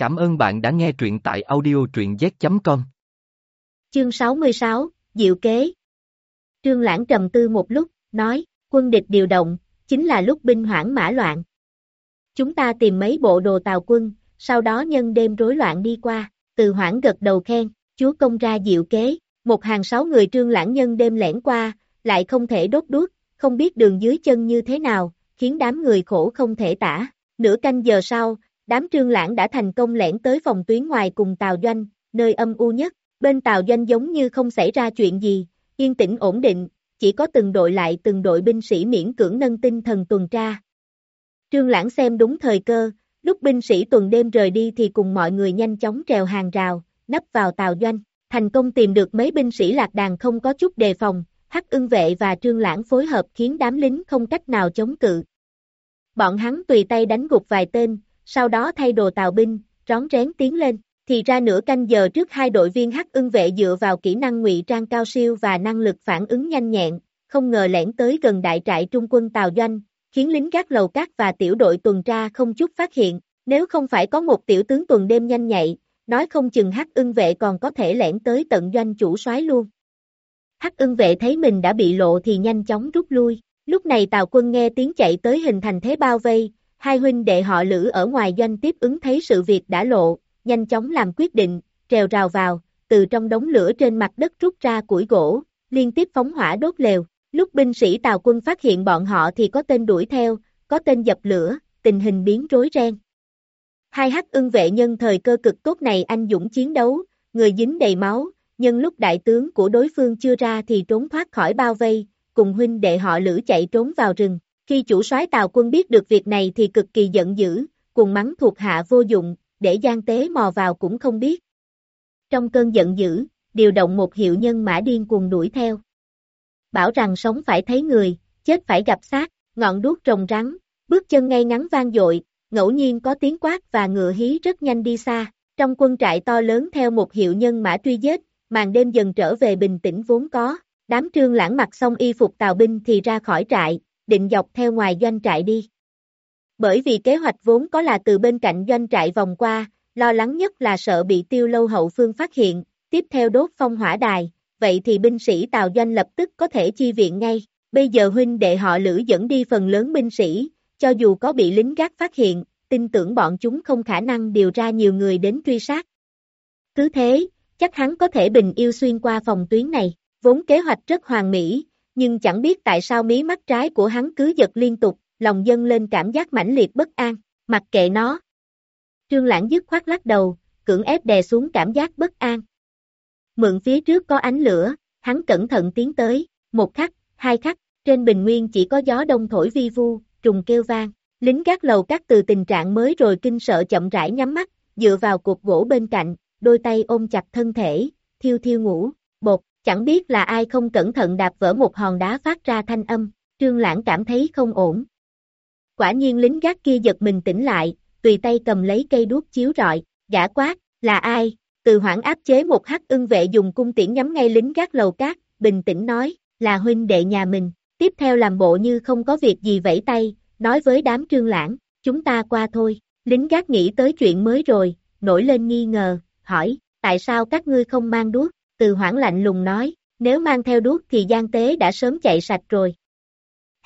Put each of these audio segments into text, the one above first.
Cảm ơn bạn đã nghe truyện tại audio truyện z.com. Chương 66, Diệu Kế Trương Lãng trầm tư một lúc, nói, quân địch điều động, chính là lúc binh hoảng mã loạn. Chúng ta tìm mấy bộ đồ tàu quân, sau đó nhân đêm rối loạn đi qua, từ hoảng gật đầu khen, chúa công ra diệu kế, một hàng sáu người trương lãng nhân đêm lẻn qua, lại không thể đốt đuốc, không biết đường dưới chân như thế nào, khiến đám người khổ không thể tả. Nửa canh giờ sau, đám trương lãng đã thành công lẻn tới phòng tuyến ngoài cùng Tào Doanh, nơi âm u nhất, bên Tào Doanh giống như không xảy ra chuyện gì, yên tĩnh ổn định, chỉ có từng đội lại từng đội binh sĩ miễn cưỡng nâng tinh thần tuần tra. Trương Lãng xem đúng thời cơ, lúc binh sĩ tuần đêm rời đi thì cùng mọi người nhanh chóng trèo hàng rào, nấp vào Tào Doanh, thành công tìm được mấy binh sĩ lạc đàn không có chút đề phòng, Hắc ưng vệ và Trương Lãng phối hợp khiến đám lính không cách nào chống cự. Bọn hắn tùy tay đánh gục vài tên, sau đó thay đồ tàu binh, rón rén tiến lên, thì ra nửa canh giờ trước hai đội viên hắc ưng vệ dựa vào kỹ năng ngụy trang cao siêu và năng lực phản ứng nhanh nhẹn, không ngờ lẻn tới gần đại trại trung quân Tàu Doanh, khiến lính gác lầu cát và tiểu đội tuần tra không chút phát hiện, nếu không phải có một tiểu tướng tuần đêm nhanh nhạy, nói không chừng hắc ưng vệ còn có thể lẻn tới tận doanh chủ soái luôn. Hắc ưng vệ thấy mình đã bị lộ thì nhanh chóng rút lui, lúc này Tào quân nghe tiếng chạy tới hình thành thế bao vây, hai huynh đệ họ lữ ở ngoài doanh tiếp ứng thấy sự việc đã lộ, nhanh chóng làm quyết định, trèo rào vào, từ trong đống lửa trên mặt đất rút ra củi gỗ, liên tiếp phóng hỏa đốt lều. Lúc binh sĩ Tào quân phát hiện bọn họ thì có tên đuổi theo, có tên dập lửa, tình hình biến rối ren. Hai hắc ưng vệ nhân thời cơ cực tốt này anh dũng chiến đấu, người dính đầy máu, nhân lúc đại tướng của đối phương chưa ra thì trốn thoát khỏi bao vây, cùng huynh đệ họ lữ chạy trốn vào rừng. Khi chủ soái Tào quân biết được việc này thì cực kỳ giận dữ, cùng mắng thuộc hạ vô dụng, để gian tế mò vào cũng không biết. Trong cơn giận dữ, điều động một hiệu nhân mã điên cuồng đuổi theo. Bảo rằng sống phải thấy người, chết phải gặp xác, ngọn đuốc trồng rắn, bước chân ngay ngắn vang dội, ngẫu nhiên có tiếng quát và ngựa hí rất nhanh đi xa. Trong quân trại to lớn theo một hiệu nhân mã truy giết, màn đêm dần trở về bình tĩnh vốn có. Đám trương lãng mặc xong y phục tàu binh thì ra khỏi trại, định dọc theo ngoài doanh trại đi. Bởi vì kế hoạch vốn có là từ bên cạnh doanh trại vòng qua, lo lắng nhất là sợ bị tiêu lâu hậu phương phát hiện, tiếp theo đốt phong hỏa đài, vậy thì binh sĩ tàu doanh lập tức có thể chi viện ngay. Bây giờ huynh đệ họ lữ dẫn đi phần lớn binh sĩ, cho dù có bị lính gác phát hiện, tin tưởng bọn chúng không khả năng điều ra nhiều người đến truy sát. Cứ thế, chắc hắn có thể bình yêu xuyên qua phòng tuyến này, vốn kế hoạch rất hoàn mỹ, nhưng chẳng biết tại sao mí mắt trái của hắn cứ giật liên tục, lòng dâng lên cảm giác mãnh liệt bất an, mặc kệ nó. Trương Lãng dứt khoát lắc đầu, cưỡng ép đè xuống cảm giác bất an. Mượn phía trước có ánh lửa, hắn cẩn thận tiến tới, một khắc, hai khắc, trên bình nguyên chỉ có gió đông thổi vi vu, trùng kêu vang. Lính gác lầu cắt từ tình trạng mới rồi kinh sợ chậm rãi nhắm mắt, dựa vào cột gỗ bên cạnh, đôi tay ôm chặt thân thể, thiêu thiêu ngủ, bột, chẳng biết là ai không cẩn thận đạp vỡ một hòn đá phát ra thanh âm, trương lãng cảm thấy không ổn. Quả nhiên lính gác kia giật mình tỉnh lại, tùy tay cầm lấy cây đuốc chiếu rọi, gã quát, là ai? Từ hoảng áp chế một hắc ưng vệ dùng cung tiễn nhắm ngay lính gác lầu cát, bình tĩnh nói, là huynh đệ nhà mình, tiếp theo làm bộ như không có việc gì vẫy tay, nói với đám trương lãng, chúng ta qua thôi, lính gác nghĩ tới chuyện mới rồi, nổi lên nghi ngờ, hỏi, tại sao các ngươi không mang đuốc, từ hoảng lạnh lùng nói, nếu mang theo đuốc thì gian tế đã sớm chạy sạch rồi.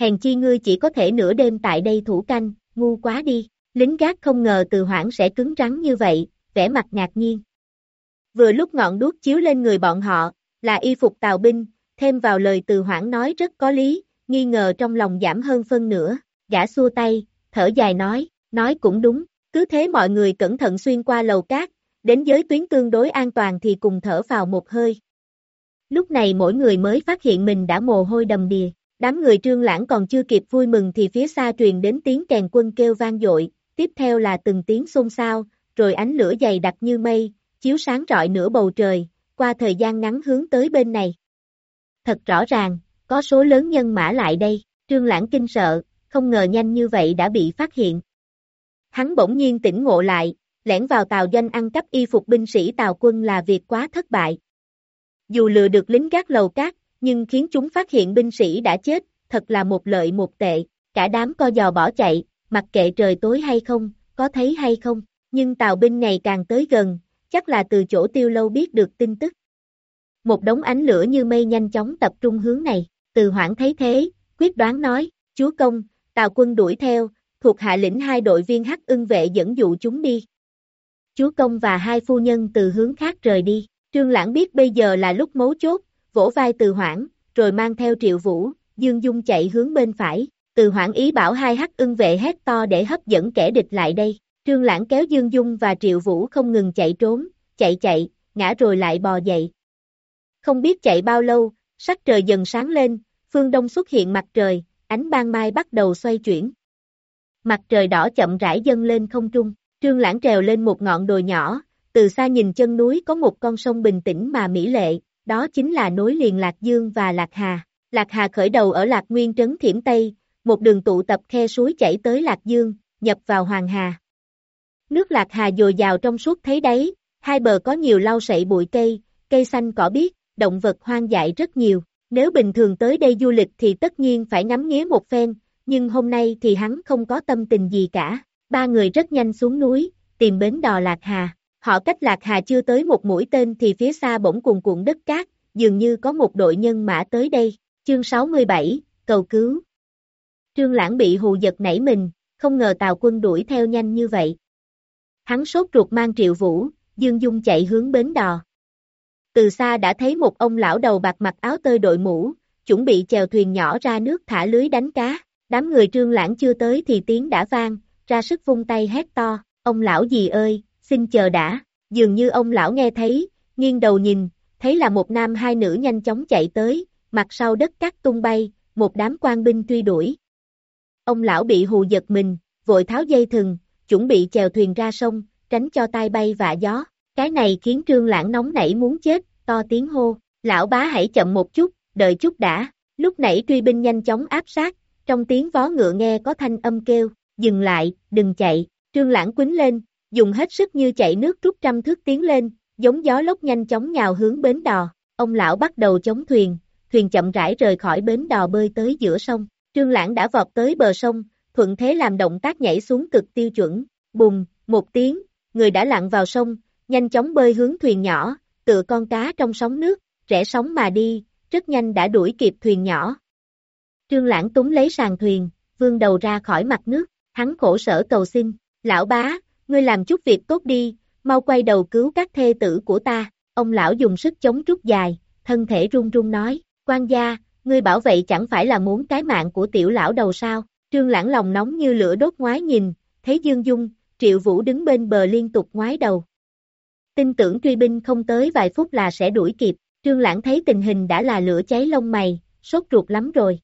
Hèn chi ngươi chỉ có thể nửa đêm tại đây thủ canh, ngu quá đi, lính gác không ngờ từ hoảng sẽ cứng rắn như vậy, vẻ mặt ngạc nhiên. Vừa lúc ngọn đuốc chiếu lên người bọn họ, là y phục tàu binh, thêm vào lời từ hoảng nói rất có lý, nghi ngờ trong lòng giảm hơn phân nửa, gã xua tay, thở dài nói, nói cũng đúng, cứ thế mọi người cẩn thận xuyên qua lầu cát, đến giới tuyến tương đối an toàn thì cùng thở vào một hơi. Lúc này mỗi người mới phát hiện mình đã mồ hôi đầm đìa, đám người trương lãng còn chưa kịp vui mừng thì phía xa truyền đến tiếng kèn quân kêu vang dội, tiếp theo là từng tiếng xôn xao, rồi ánh lửa dày đặc như mây, chiếu sáng rọi nửa bầu trời, qua thời gian ngắn hướng tới bên này. Thật rõ ràng, có số lớn nhân mã lại đây, trương lãng kinh sợ, không ngờ nhanh như vậy đã bị phát hiện. Hắn bỗng nhiên tỉnh ngộ lại, lẻn vào tàu doanh ăn cắp y phục binh sĩ tàu quân là việc quá thất bại. Dù lừa được lính gác lầu cát, nhưng khiến chúng phát hiện binh sĩ đã chết, thật là một lợi một tệ, cả đám co giò bỏ chạy, mặc kệ trời tối hay không, có thấy hay không, nhưng tàu binh ngày càng tới gần, chắc là từ chỗ tiêu lâu biết được tin tức. Một đống ánh lửa như mây nhanh chóng tập trung hướng này, từ hoảng thấy thế, quyết đoán nói, chúa công, tàu quân đuổi theo, thuộc hạ lĩnh hai đội viên hắc ưng vệ dẫn dụ chúng đi. Chúa công và hai phu nhân từ hướng khác rời đi, trương lãng biết bây giờ là lúc mấu chốt, vỗ vai từ hoảng, rồi mang theo triệu vũ, dương dung chạy hướng bên phải, từ hoảng ý bảo hai hắc ưng vệ hét to để hấp dẫn kẻ địch lại đây. Trương Lãng kéo Dương Dung và Triệu Vũ không ngừng chạy trốn, chạy chạy, ngã rồi lại bò dậy. Không biết chạy bao lâu, sắc trời dần sáng lên, phương đông xuất hiện mặt trời, ánh ban mai bắt đầu xoay chuyển. Mặt trời đỏ chậm rãi dâng lên không trung, Trương Lãng trèo lên một ngọn đồi nhỏ, từ xa nhìn chân núi có một con sông bình tĩnh mà mỹ lệ, đó chính là nối liền Lạc Dương và Lạc Hà. Lạc Hà khởi đầu ở Lạc Nguyên trấn Thiểm Tây, một đường tụ tập khe suối chảy tới Lạc Dương, nhập vào Hoàng Hà. Nước Lạc Hà dồi dào trong suốt thấy đấy, hai bờ có nhiều lau sậy bụi cây, cây xanh cỏ biếc, động vật hoang dại rất nhiều. Nếu bình thường tới đây du lịch thì tất nhiên phải ngắm nghía một phen, nhưng hôm nay thì hắn không có tâm tình gì cả. Ba người rất nhanh xuống núi, tìm bến đò Lạc Hà. Họ cách Lạc Hà chưa tới một mũi tên thì phía xa bỗng cuồn cuộn đất cát, dường như có một đội nhân mã tới đây. Chương 67, cầu cứu. Trương Lãng bị hù giật nảy mình, không ngờ Tào quân đuổi theo nhanh như vậy. Hắn sốt ruột mang triệu vũ, Dương Dung chạy hướng bến đò. Từ xa đã thấy một ông lão đầu bạc mặc áo tơi đội mũ, chuẩn bị chèo thuyền nhỏ ra nước thả lưới đánh cá. Đám người trương lãng chưa tới thì tiếng đã vang, ra sức vung tay hét to, ông lão gì ơi, xin chờ đã. Dường như ông lão nghe thấy, nghiêng đầu nhìn, thấy là một nam hai nữ nhanh chóng chạy tới, mặt sau đất cát tung bay, một đám quan binh truy đuổi. Ông lão bị hù giật mình, vội tháo dây thừng, chuẩn bị chèo thuyền ra sông, tránh cho tai bay vạ gió. Cái này khiến trương lãng nóng nảy muốn chết, to tiếng hô, lão bá hãy chậm một chút, đợi chút đã. Lúc nãy truy binh nhanh chóng áp sát, trong tiếng vó ngựa nghe có thanh âm kêu, dừng lại, đừng chạy, trương lãng quýnh lên, dùng hết sức như chạy nước rút trăm thước tiến lên, giống gió lốc nhanh chóng nhào hướng bến đò, ông lão bắt đầu chống thuyền, thuyền chậm rãi rời khỏi bến đò bơi tới giữa sông, trương lãng đã vọt tới bờ sông, thuận thế làm động tác nhảy xuống cực tiêu chuẩn, bùng, một tiếng, người đã lặn vào sông, nhanh chóng bơi hướng thuyền nhỏ, tựa con cá trong sóng nước, rẽ sóng mà đi, rất nhanh đã đuổi kịp thuyền nhỏ. Trương Lãng túng lấy sàn thuyền, vương đầu ra khỏi mặt nước, hắn khổ sở cầu xin, lão bá, ngươi làm chút việc tốt đi, mau quay đầu cứu các thê tử của ta, ông lão dùng sức chống rút dài, thân thể run run nói, quan gia, ngươi bảo vệ chẳng phải là muốn cái mạng của tiểu lão đầu sao, trương lãng lòng nóng như lửa đốt ngoái nhìn, thấy Dương Dung, Triệu Vũ đứng bên bờ liên tục ngoái đầu. Tin tưởng truy binh không tới vài phút là sẽ đuổi kịp, Trương Lãng thấy tình hình đã là lửa cháy lông mày, sốt ruột lắm rồi.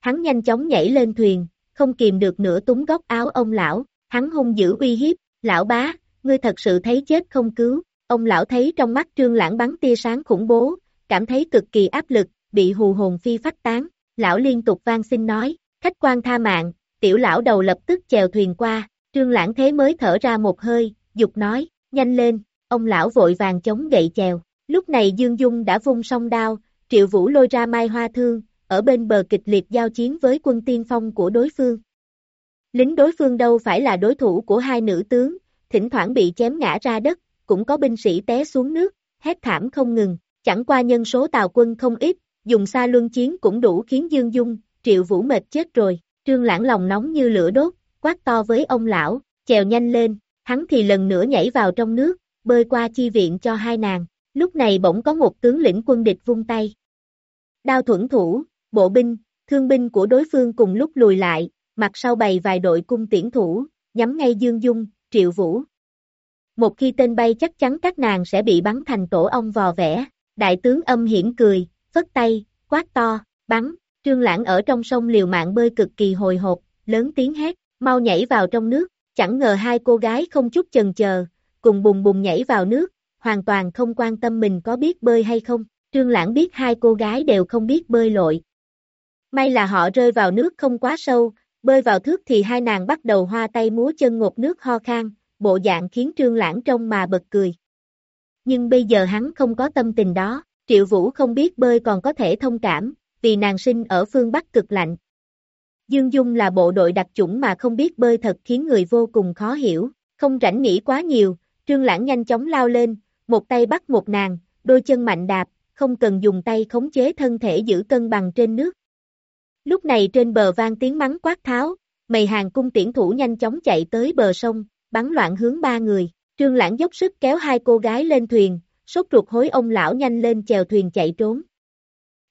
Hắn nhanh chóng nhảy lên thuyền, không kìm được nửa túng góc áo ông lão, hắn hung dữ uy hiếp, lão bá, ngươi thật sự thấy chết không cứu, ông lão thấy trong mắt Trương Lãng bắn tia sáng khủng bố, cảm thấy cực kỳ áp lực, bị hù hồn phi phách tán, lão liên tục van xin nói, khách quan tha mạng, tiểu lão đầu lập tức chèo thuyền qua, Trương Lãng thế mới thở ra một hơi, dục nói, nhanh lên, ông lão vội vàng chống gậy chèo. Lúc này Dương Dung đã vung song đao, Triệu Vũ lôi ra mai hoa thương, ở bên bờ kịch liệt giao chiến với quân tiên phong của đối phương. Lính đối phương đâu phải là đối thủ của hai nữ tướng, thỉnh thoảng bị chém ngã ra đất, cũng có binh sĩ té xuống nước, hét thảm không ngừng, chẳng qua nhân số tàu quân không ít, dùng xa luân chiến cũng đủ khiến Dương Dung, Triệu Vũ mệt chết rồi, Trương Lãng lòng nóng như lửa đốt, quát to với ông lão, chèo nhanh lên, hắn thì lần nữa nhảy vào trong nước, bơi qua chi viện cho hai nàng, lúc này bỗng có một tướng lĩnh quân địch vung tay. Đao thuẫn thủ, bộ binh, thương binh của đối phương cùng lúc lùi lại, mặt sau bày vài đội cung tiễn thủ, nhắm ngay Dương Dung, Triệu Vũ. Một khi tên bay chắc chắn các nàng sẽ bị bắn thành tổ ong vò vẽ, đại tướng âm hiểm cười, phất tay, quát to, bắn, trương lãng ở trong sông liều mạng bơi cực kỳ hồi hộp, lớn tiếng hét, mau nhảy vào trong nước, chẳng ngờ hai cô gái không chút chần chờ, cùng bùng bùng nhảy vào nước, hoàn toàn không quan tâm mình có biết bơi hay không, Trương Lãng biết hai cô gái đều không biết bơi lội. May là họ rơi vào nước không quá sâu, bơi vào thước thì hai nàng bắt đầu hoa tay múa chân ngột nước ho khan, bộ dạng khiến Trương Lãng trông mà bật cười. Nhưng bây giờ hắn không có tâm tình đó, Triệu Vũ không biết bơi còn có thể thông cảm, vì nàng sinh ở phương Bắc cực lạnh, Dương Dung là bộ đội đặc chủng mà không biết bơi thật khiến người vô cùng khó hiểu. Không rảnh nghĩ quá nhiều, trương lãng nhanh chóng lao lên, một tay bắt một nàng, đôi chân mạnh đạp, không cần dùng tay khống chế thân thể giữ cân bằng trên nước. Lúc này trên bờ vang tiếng mắng quát tháo, mày hàng cung tiễn thủ nhanh chóng chạy tới bờ sông, bắn loạn hướng ba người, trương lãng dốc sức kéo hai cô gái lên thuyền, sốt ruột hối ông lão nhanh lên chèo thuyền chạy trốn.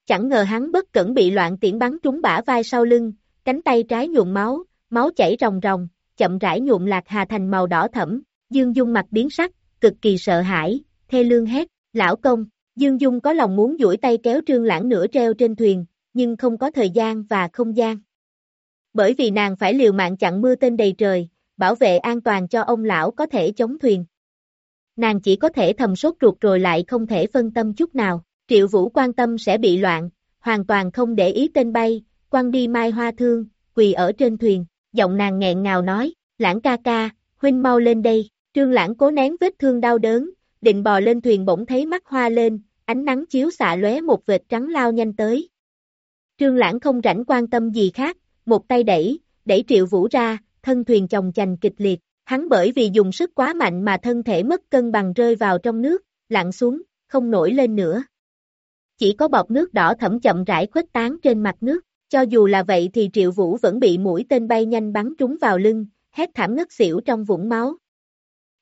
Chẳng ngờ hắn bất cẩn bị loạn tiễn bắn trúng bả vai sau lưng, cánh tay trái nhuộm máu, máu chảy ròng ròng, chậm rãi nhuộm lạc hà thành màu đỏ thẫm, Dương Dung mặt biến sắc, cực kỳ sợ hãi, thê lương hét, lão công, Dương Dung có lòng muốn duỗi tay kéo trương lãng nửa treo trên thuyền, nhưng không có thời gian và không gian. Bởi vì nàng phải liều mạng chặn mưa tên đầy trời, bảo vệ an toàn cho ông lão có thể chống thuyền. Nàng chỉ có thể thầm sốt ruột rồi lại không thể phân tâm chút nào, triệu vũ quan tâm sẽ bị loạn, hoàn toàn không để ý tên bay, quăng đi mai hoa thương, quỳ ở trên thuyền, giọng nàng nghẹn ngào nói, lãng ca ca, huynh mau lên đây, trương lãng cố nén vết thương đau đớn, định bò lên thuyền bỗng thấy mắt hoa lên, ánh nắng chiếu xạ lóe một vệt trắng lao nhanh tới. Trương lãng không rảnh quan tâm gì khác, một tay đẩy, đẩy triệu vũ ra, thân thuyền chồng chành kịch liệt, hắn bởi vì dùng sức quá mạnh mà thân thể mất cân bằng rơi vào trong nước, lặn xuống, không nổi lên nữa. Chỉ có bọt nước đỏ thẫm chậm rãi khuếch tán trên mặt nước, cho dù là vậy thì triệu vũ vẫn bị mũi tên bay nhanh bắn trúng vào lưng, hét thảm ngất xỉu trong vũng máu.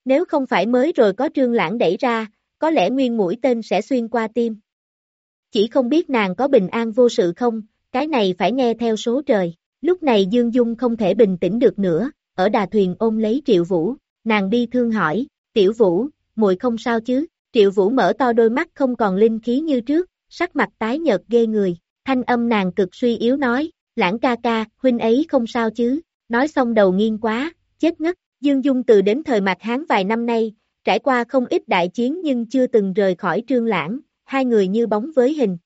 Nếu không phải mới rồi có trương lãng đẩy ra, có lẽ nguyên mũi tên sẽ xuyên qua tim. Chỉ không biết nàng có bình an vô sự không, cái này phải nghe theo số trời. Lúc này Dương Dung không thể bình tĩnh được nữa, ở đà thuyền ôm lấy Triệu Vũ, nàng đi thương hỏi, Tiểu Vũ, muội không sao chứ? Triệu Vũ mở to đôi mắt không còn linh khí như trước, sắc mặt tái nhợt ghê người, thanh âm nàng cực suy yếu nói, lãng ca ca, huynh ấy không sao chứ? Nói xong đầu nghiêng quá, chết ngất, Dương Dung từ đến thời mặt Hán vài năm nay, trải qua không ít đại chiến nhưng chưa từng rời khỏi trương lãng, hai người như bóng với hình.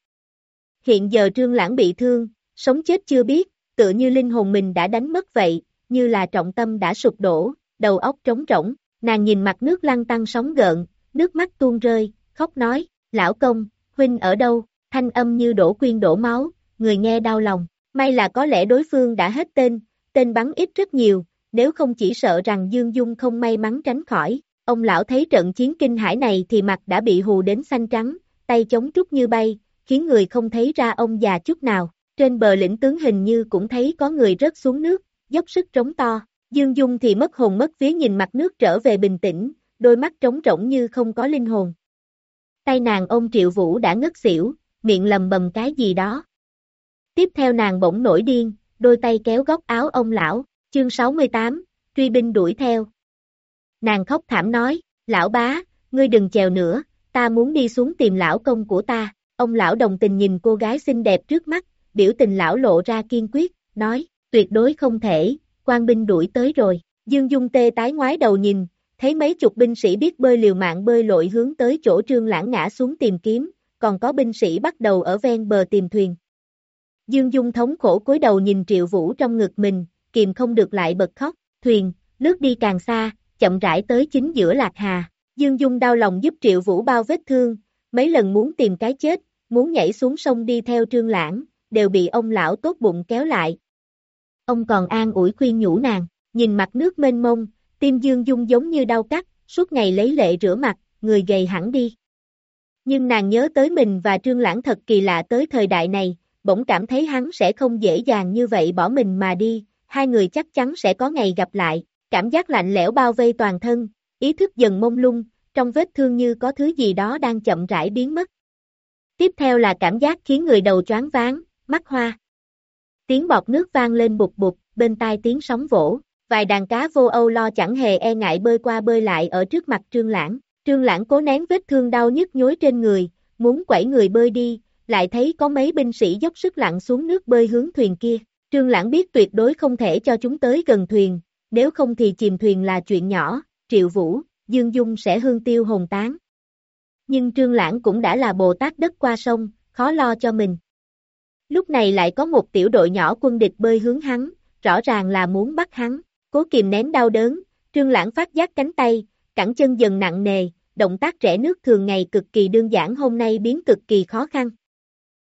Hiện giờ trương lãng bị thương, sống chết chưa biết, tựa như linh hồn mình đã đánh mất vậy, như là trọng tâm đã sụp đổ, đầu óc trống rỗng, nàng nhìn mặt nước lăn tăng sóng gợn, nước mắt tuôn rơi, khóc nói, lão công, huynh ở đâu, thanh âm như đổ quyên đổ máu, người nghe đau lòng, may là có lẽ đối phương đã hết tên, tên bắn ít rất nhiều, nếu không chỉ sợ rằng Dương Dung không may mắn tránh khỏi, ông lão thấy trận chiến kinh hải này thì mặt đã bị hù đến xanh trắng, tay chống trúc như bay, khiến người không thấy ra ông già chút nào. Trên bờ lĩnh tướng hình như cũng thấy có người rớt xuống nước, dốc sức trống to. Dương Dung thì mất hồn mất vía nhìn mặt nước trở về bình tĩnh, đôi mắt trống rỗng như không có linh hồn. Tay nàng ông Triệu Vũ đã ngất xỉu, miệng lầm bầm cái gì đó. Tiếp theo nàng bỗng nổi điên, đôi tay kéo góc áo ông lão, chương 68, truy binh đuổi theo. Nàng khóc thảm nói, lão bá, ngươi đừng chèo nữa, ta muốn đi xuống tìm lão công của ta. Ông lão đồng tình nhìn cô gái xinh đẹp trước mắt, biểu tình lão lộ ra kiên quyết, nói, tuyệt đối không thể, quan binh đuổi tới rồi. Dương Dung tê tái ngoái đầu nhìn, thấy mấy chục binh sĩ biết bơi liều mạng bơi lội hướng tới chỗ trương lãng ngã xuống tìm kiếm, còn có binh sĩ bắt đầu ở ven bờ tìm thuyền. Dương Dung thống khổ cúi đầu nhìn triệu vũ trong ngực mình, kìm không được lại bật khóc, thuyền, lướt đi càng xa, chậm rãi tới chính giữa lạc hà. Dương Dung đau lòng giúp triệu vũ bao vết thương, mấy lần muốn tìm cái chết, muốn nhảy xuống sông đi theo trương lãng, đều bị ông lão tốt bụng kéo lại. Ông còn an ủi khuyên nhủ nàng, nhìn mặt nước mênh mông, tim Dương Dung giống như đau cắt, suốt ngày lấy lệ rửa mặt, người gầy hẳn đi. Nhưng nàng nhớ tới mình và Trương Lãng thật kỳ lạ tới thời đại này, bỗng cảm thấy hắn sẽ không dễ dàng như vậy bỏ mình mà đi, hai người chắc chắn sẽ có ngày gặp lại, cảm giác lạnh lẽo bao vây toàn thân, ý thức dần mông lung, trong vết thương như có thứ gì đó đang chậm rãi biến mất. Tiếp theo là cảm giác khiến người đầu choáng váng, mắt hoa. Tiếng bọt nước vang lên bụt bụt, bên tai tiếng sóng vỗ, vài đàn cá vô âu lo chẳng hề e ngại bơi qua bơi lại ở trước mặt trương lãng. Trương lãng cố nén vết thương đau nhức nhối trên người, muốn quẩy người bơi đi, lại thấy có mấy binh sĩ dốc sức lặn xuống nước bơi hướng thuyền kia. Trương lãng biết tuyệt đối không thể cho chúng tới gần thuyền, nếu không thì chìm thuyền là chuyện nhỏ, triệu vũ, dương dung sẽ hương tiêu hồn tán. Nhưng trương lãng cũng đã là Bồ Tát đất qua sông, khó lo cho mình. Lúc này lại có một tiểu đội nhỏ quân địch bơi hướng hắn, rõ ràng là muốn bắt hắn, cố kìm nén đau đớn, trương lãng phát giác cánh tay, cẳng chân dần nặng nề, động tác rẽ nước thường ngày cực kỳ đơn giản hôm nay biến cực kỳ khó khăn.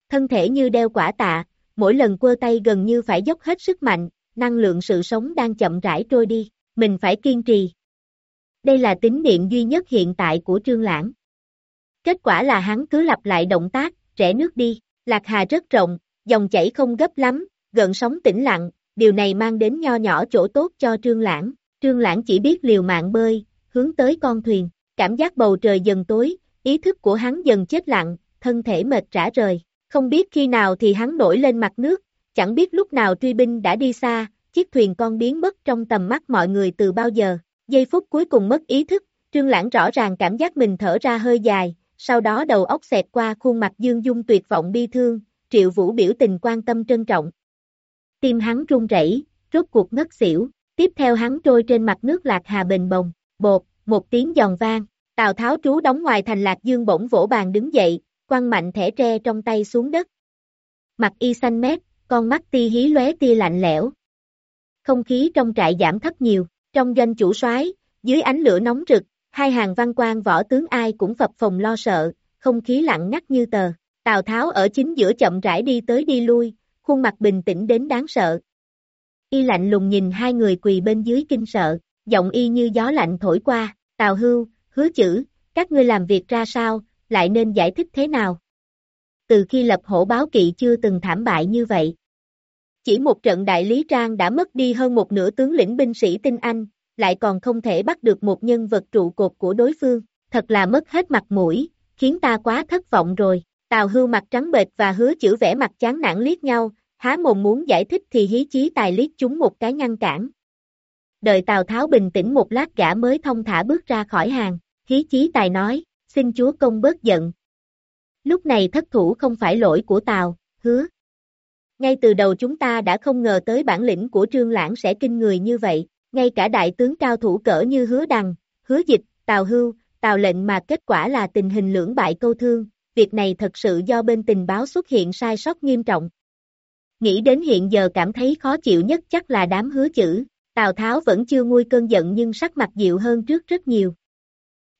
Thân thể như đeo quả tạ, mỗi lần quơ tay gần như phải dốc hết sức mạnh, năng lượng sự sống đang chậm rãi trôi đi, mình phải kiên trì. Đây là tính niệm duy nhất hiện tại của Trương Lãng. Kết quả là hắn cứ lặp lại động tác, rẽ nước đi, Lạc Hà rất rộng, dòng chảy không gấp lắm, gợn sóng tĩnh lặng, điều này mang đến nho nhỏ chỗ tốt cho Trương Lãng. Trương Lãng chỉ biết liều mạng bơi, hướng tới con thuyền, cảm giác bầu trời dần tối, ý thức của hắn dần chết lặng, thân thể mệt rã rời, không biết khi nào thì hắn nổi lên mặt nước, chẳng biết lúc nào truy binh đã đi xa, chiếc thuyền con biến mất trong tầm mắt mọi người từ bao giờ, giây phút cuối cùng mất ý thức, Trương Lãng rõ ràng cảm giác mình thở ra hơi dài, sau đó đầu óc xẹt qua khuôn mặt dương dung tuyệt vọng bi thương, triệu vũ biểu tình quan tâm trân trọng. Tim hắn run rẩy, rốt cuộc ngất xỉu, tiếp theo hắn trôi trên mặt nước lạc hà bình bồng, bột, một tiếng giòn vang, Tào Tháo trú đóng ngoài thành lạc dương bỗng vỗ bàn đứng dậy, quăng mạnh thẻ tre trong tay xuống đất. Mặt y xanh mét, con mắt ti hí lóe tia lạnh lẽo. Không khí trong trại giảm thấp nhiều, trong doanh chủ soái, dưới ánh lửa nóng rực, hai hàng văn quan võ tướng ai cũng phập phồng lo sợ, không khí lặng ngắt như tờ. Tào Tháo ở chính giữa chậm rãi đi tới đi lui, khuôn mặt bình tĩnh đến đáng sợ. Y lạnh lùng nhìn hai người quỳ bên dưới kinh sợ, giọng y như gió lạnh thổi qua, Tào Hưu, hứa chữ, các ngươi làm việc ra sao, lại nên giải thích thế nào? Từ khi lập hổ báo kỵ chưa từng thảm bại như vậy. Chỉ một trận đại lý trang đã mất đi hơn một nửa tướng lĩnh binh sĩ tinh anh, lại còn không thể bắt được một nhân vật trụ cột của đối phương, thật là mất hết mặt mũi, khiến ta quá thất vọng rồi. Tào hưu mặt trắng bệch và hứa chữ vẻ mặt chán nản liếc nhau, há mồm muốn giải thích thì hí chí tài liếc chúng một cái ngăn cản. Đợi Tào Tháo bình tĩnh một lát gã mới thông thả bước ra khỏi hàng, hí chí tài nói, xin chúa công bớt giận. Lúc này thất thủ không phải lỗi của Tào, hứa. Ngay từ đầu chúng ta đã không ngờ tới bản lĩnh của Trương Lãng sẽ kinh người như vậy, ngay cả đại tướng cao thủ cỡ như hứa đằng, hứa dịch, Tào Hưu, Tào lệnh mà kết quả là tình hình lưỡng bại câu thương, việc này thật sự do bên tình báo xuất hiện sai sót nghiêm trọng. Nghĩ đến hiện giờ cảm thấy khó chịu nhất chắc là đám hứa chữ, Tào Tháo vẫn chưa nguôi cơn giận nhưng sắc mặt dịu hơn trước rất nhiều.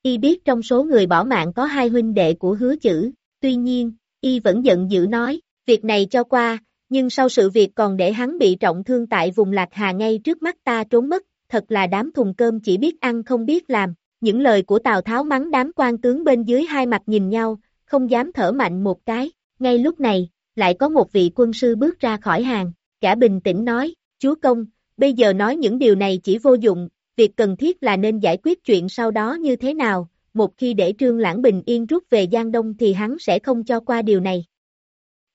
Y biết trong số người bỏ mạng có hai huynh đệ của hứa chữ, tuy nhiên, Y vẫn giận dữ nói, việc này cho qua, nhưng sau sự việc còn để hắn bị trọng thương tại vùng Lạc Hà ngay trước mắt ta trốn mất, thật là đám thùng cơm chỉ biết ăn không biết làm. Những lời của Tào Tháo mắng đám quan tướng bên dưới hai mặt nhìn nhau, không dám thở mạnh một cái. Ngay lúc này, lại có một vị quân sư bước ra khỏi hàng, cả bình tĩnh nói, chúa công, bây giờ nói những điều này chỉ vô dụng, việc cần thiết là nên giải quyết chuyện sau đó như thế nào, một khi để Trương Lãng bình yên rút về Giang Đông thì hắn sẽ không cho qua điều này.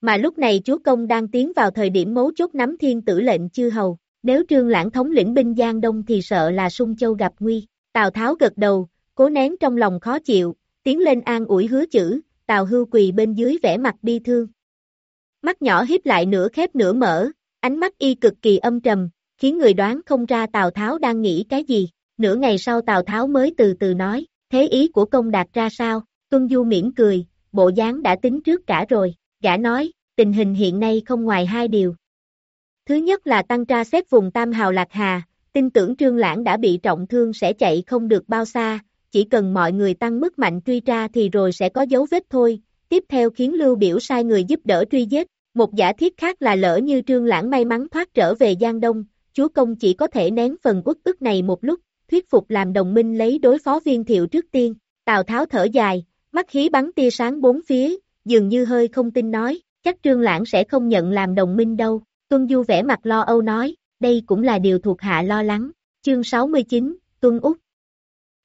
Mà lúc này chúa công đang tiến vào thời điểm mấu chốt nắm thiên tử lệnh chư hầu, nếu trương lãng thống lĩnh binh Giang Đông thì sợ là sung châu gặp nguy. Tào Tháo gật đầu, cố nén trong lòng khó chịu, tiến lên an ủi hứa chữ, Tào hưu quỳ bên dưới vẻ mặt bi thương. Mắt nhỏ hiếp lại nửa khép nửa mở, ánh mắt y cực kỳ âm trầm, khiến người đoán không ra Tào Tháo đang nghĩ cái gì. Nửa ngày sau Tào Tháo mới từ từ nói, thế ý của công đạt ra sao, Tuân Du miễn cười, bộ dáng đã tính trước cả rồi. Gã nói, tình hình hiện nay không ngoài hai điều. Thứ nhất là tăng tra xét vùng Tam Hào Lạc Hà, tin tưởng Trương Lãng đã bị trọng thương sẽ chạy không được bao xa, chỉ cần mọi người tăng mức mạnh truy tra thì rồi sẽ có dấu vết thôi, tiếp theo khiến Lưu Biểu sai người giúp đỡ truy giết. Một giả thiết khác là lỡ như Trương Lãng may mắn thoát trở về Giang Đông, chúa công chỉ có thể nén phần uất ức này một lúc, thuyết phục làm đồng minh lấy đối phó viên thiệu trước tiên. Tào Tháo thở dài, mắt khí bắn tia sáng bốn phía, dường như hơi không tin nói, chắc Trương Lãng sẽ không nhận làm đồng minh đâu. Tuân Du vẻ mặt lo âu nói, đây cũng là điều thuộc hạ lo lắng. Chương 69, Tuân Úc.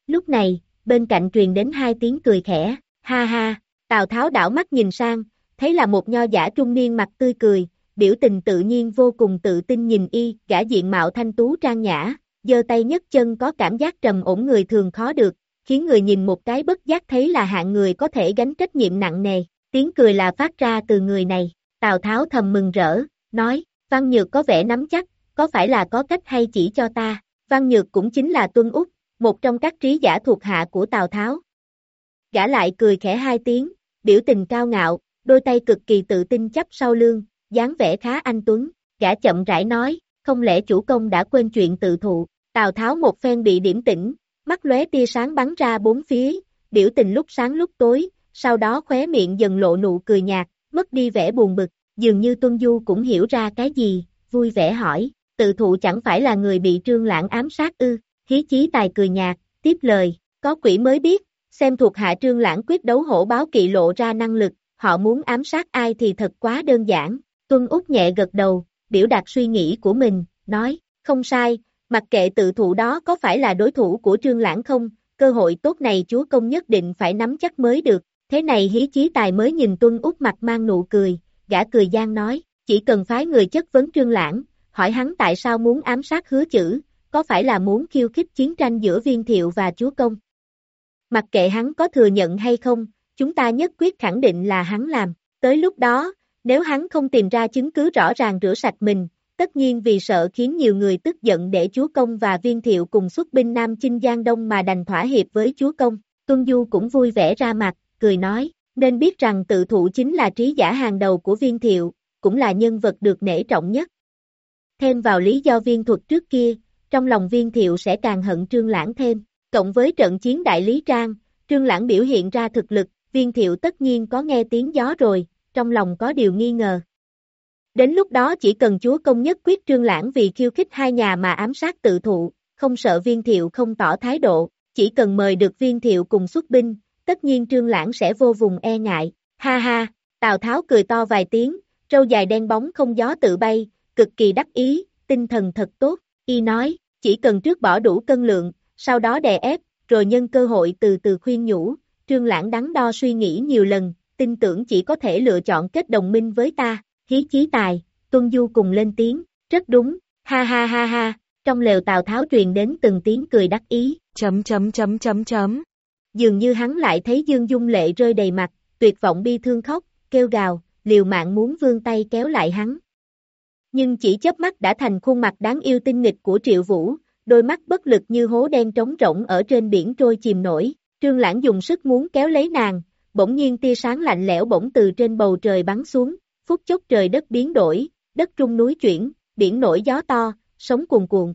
Lúc này, bên cạnh truyền đến hai tiếng cười khẽ, ha ha, Tào Tháo đảo mắt nhìn sang, thấy là một nho giả trung niên mặt tươi cười, biểu tình tự nhiên vô cùng tự tin nhìn y, gã diện mạo thanh tú trang nhã, giơ tay nhấc chân có cảm giác trầm ổn người thường khó được, khiến người nhìn một cái bất giác thấy là hạng người có thể gánh trách nhiệm nặng nề. Tiếng cười là phát ra từ người này, Tào Tháo thầm mừng rỡ, nói, Văn Nhược có vẻ nắm chắc, có phải là có cách hay chỉ cho ta, Văn Nhược cũng chính là Tuân Úc, một trong các trí giả thuộc hạ của Tào Tháo. Gã lại cười khẽ hai tiếng, biểu tình cao ngạo, đôi tay cực kỳ tự tin chấp sau lưng, dáng vẻ khá anh tuấn, gã chậm rãi nói, không lẽ chủ công đã quên chuyện tự thụ, Tào Tháo một phen bị điểm tỉnh, mắt lóe tia sáng bắn ra bốn phía, biểu tình lúc sáng lúc tối, sau đó khóe miệng dần lộ nụ cười nhạt, mất đi vẻ buồn bực, dường như Tuân Du cũng hiểu ra cái gì, vui vẻ hỏi, tự thụ chẳng phải là người bị trương lãng ám sát ư, hí chí tài cười nhạt, tiếp lời, có quỷ mới biết, xem thuộc hạ trương lãng quyết đấu hổ báo kỵ lộ ra năng lực, họ muốn ám sát ai thì thật quá đơn giản, tuân út nhẹ gật đầu, biểu đạt suy nghĩ của mình, nói, không sai, mặc kệ tự thụ đó có phải là đối thủ của trương lãng không, cơ hội tốt này chúa công nhất định phải nắm chắc mới được, thế này hí chí tài mới nhìn tuân út mặt mang nụ cười, gã cười gian nói, chỉ cần phái người chất vấn trương lãng, hỏi hắn tại sao muốn ám sát hứa chữ, có phải là muốn khiêu khích chiến tranh giữa viên thiệu và chúa công. Mặc kệ hắn có thừa nhận hay không, chúng ta nhất quyết khẳng định là hắn làm, tới lúc đó, nếu hắn không tìm ra chứng cứ rõ ràng rửa sạch mình, tất nhiên vì sợ khiến nhiều người tức giận để chúa công và viên thiệu cùng xuất binh Nam Chinh Giang Đông mà đành thỏa hiệp với chúa công, Tuân Du cũng vui vẻ ra mặt, cười nói, nên biết rằng tự thụ chính là trí giả hàng đầu của viên thiệu, cũng là nhân vật được nể trọng nhất. Thêm vào lý do viên thuật trước kia, trong lòng viên thiệu sẽ càng hận trương lãng thêm, cộng với trận chiến đại lý trang, trương lãng biểu hiện ra thực lực, viên thiệu tất nhiên có nghe tiếng gió rồi, trong lòng có điều nghi ngờ. Đến lúc đó chỉ cần chúa công nhất quyết trương lãng vì khiêu khích hai nhà mà ám sát tự thụ, không sợ viên thiệu không tỏ thái độ, chỉ cần mời được viên thiệu cùng xuất binh, tất nhiên trương lãng sẽ vô vùng e ngại, ha ha, Tào Tháo cười to vài tiếng, râu dài đen bóng không gió tự bay, cực kỳ đắc ý, tinh thần thật tốt, y nói, chỉ cần trước bỏ đủ cân lượng, sau đó đè ép, rồi nhân cơ hội từ từ khuyên nhủ, trương lãng đắn đo suy nghĩ nhiều lần, tin tưởng chỉ có thể lựa chọn kết đồng minh với ta, hí chí tài, tuân du cùng lên tiếng, rất đúng, ha ha ha ha, trong lều Tào Tháo truyền đến từng tiếng cười đắc ý, chấm chấm chấm chấm chấm. Dường như hắn lại thấy Dương Dung lệ rơi đầy mặt, tuyệt vọng bi thương khóc, kêu gào, liều mạng muốn vươn tay kéo lại hắn. Nhưng chỉ chớp mắt đã thành khuôn mặt đáng yêu tinh nghịch của Triệu Vũ, đôi mắt bất lực như hố đen trống rỗng ở trên biển trôi chìm nổi, Trương Lãng dùng sức muốn kéo lấy nàng, bỗng nhiên tia sáng lạnh lẽo bỗng từ trên bầu trời bắn xuống, phút chốc trời đất biến đổi, đất trung núi chuyển, biển nổi gió to, sóng cuồn cuộn.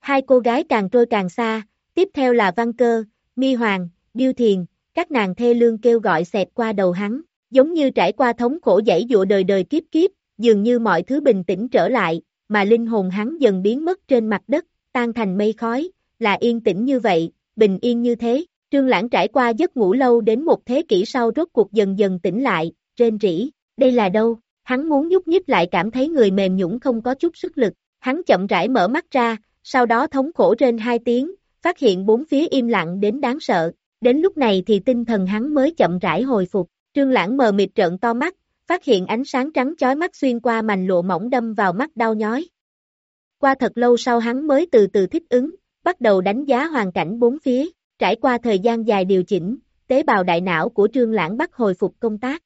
Hai cô gái càng trôi càng xa, tiếp theo là Văn Cơ, Mi Hoàng, Điêu Thiền, các nàng thê lương kêu gọi xẹt qua đầu hắn, giống như trải qua thống khổ dãy dụa đời đời kiếp kiếp, dường như mọi thứ bình tĩnh trở lại, mà linh hồn hắn dần biến mất trên mặt đất, tan thành mây khói, là yên tĩnh như vậy, bình yên như thế. Trương Lãng trải qua giấc ngủ lâu đến một thế kỷ sau rốt cuộc dần dần tỉnh lại, trên rỉ, đây là đâu, hắn muốn nhúc nhích lại cảm thấy người mềm nhũng không có chút sức lực, hắn chậm rãi mở mắt ra, sau đó thống khổ trên hai tiếng, phát hiện bốn phía im lặng đến đáng sợ, đến lúc này thì tinh thần hắn mới chậm rãi hồi phục, trương lãng mờ mịt trợn to mắt, phát hiện ánh sáng trắng chói mắt xuyên qua mành lụa mỏng đâm vào mắt đau nhói. Qua thật lâu sau hắn mới từ từ thích ứng, bắt đầu đánh giá hoàn cảnh bốn phía, trải qua thời gian dài điều chỉnh, tế bào đại não của trương lãng bắt hồi phục công tác.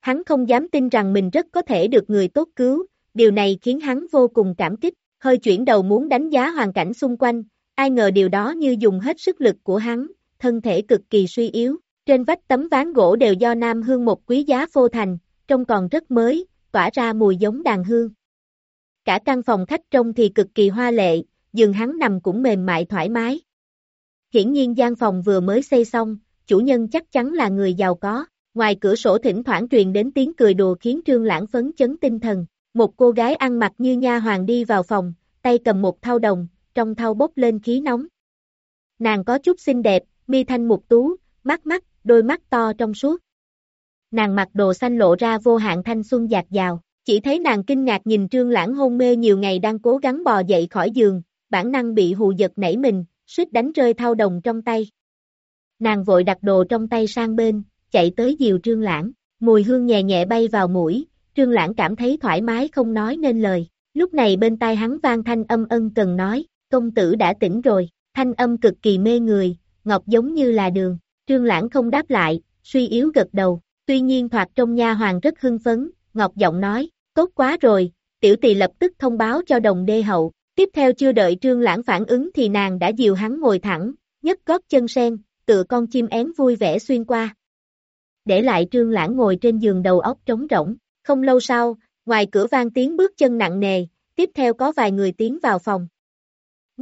Hắn không dám tin rằng mình rất có thể được người tốt cứu, điều này khiến hắn vô cùng cảm kích, hơi chuyển đầu muốn đánh giá hoàn cảnh xung quanh, ai ngờ điều đó như dùng hết sức lực của hắn, thân thể cực kỳ suy yếu. Trên vách tấm ván gỗ đều do Nam Hương một quý giá phô thành, trông còn rất mới, tỏa ra mùi giống đàn hương. Cả căn phòng khách trông thì cực kỳ hoa lệ, giường hắn nằm cũng mềm mại thoải mái. Hiển nhiên gian phòng vừa mới xây xong, chủ nhân chắc chắn là người giàu có. Ngoài cửa sổ thỉnh thoảng truyền đến tiếng cười đùa khiến Trương Lãng phấn chấn tinh thần. Một cô gái ăn mặc như nha hoàng đi vào phòng, tay cầm một thau đồng, trong thau bốc lên khí nóng. Nàng có chút xinh đẹp, mi thanh mục tú, mắt mắt, đôi mắt to trong suốt. Nàng mặc đồ xanh lộ ra vô hạn thanh xuân dạt dào, chỉ thấy nàng kinh ngạc nhìn trương lãng hôn mê nhiều ngày đang cố gắng bò dậy khỏi giường, bản năng bị hù giật nảy mình, suýt đánh rơi thau đồng trong tay. Nàng vội đặt đồ trong tay sang bên, chạy tới diều trương lãng, mùi hương nhẹ nhẹ bay vào mũi, trương lãng cảm thấy thoải mái không nói nên lời. Lúc này bên tai hắn vang thanh âm ân cần nói, công tử đã tỉnh rồi, thanh âm cực kỳ mê người, ngọc giống như là đường, trương lãng không đáp lại, suy yếu gật đầu, tuy nhiên thoạt trong nha hoàng rất hưng phấn, ngọc giọng nói, tốt quá rồi, tiểu tỳ lập tức thông báo cho đồng đê hậu, tiếp theo chưa đợi trương lãng phản ứng thì nàng đã dìu hắn ngồi thẳng, nhấc gót chân sen, tựa con chim én vui vẻ xuyên qua. Để lại trương lãng ngồi trên giường đầu óc trống rỗng, không lâu sau, ngoài cửa vang tiếng bước chân nặng nề, tiếp theo có vài người tiến vào phòng.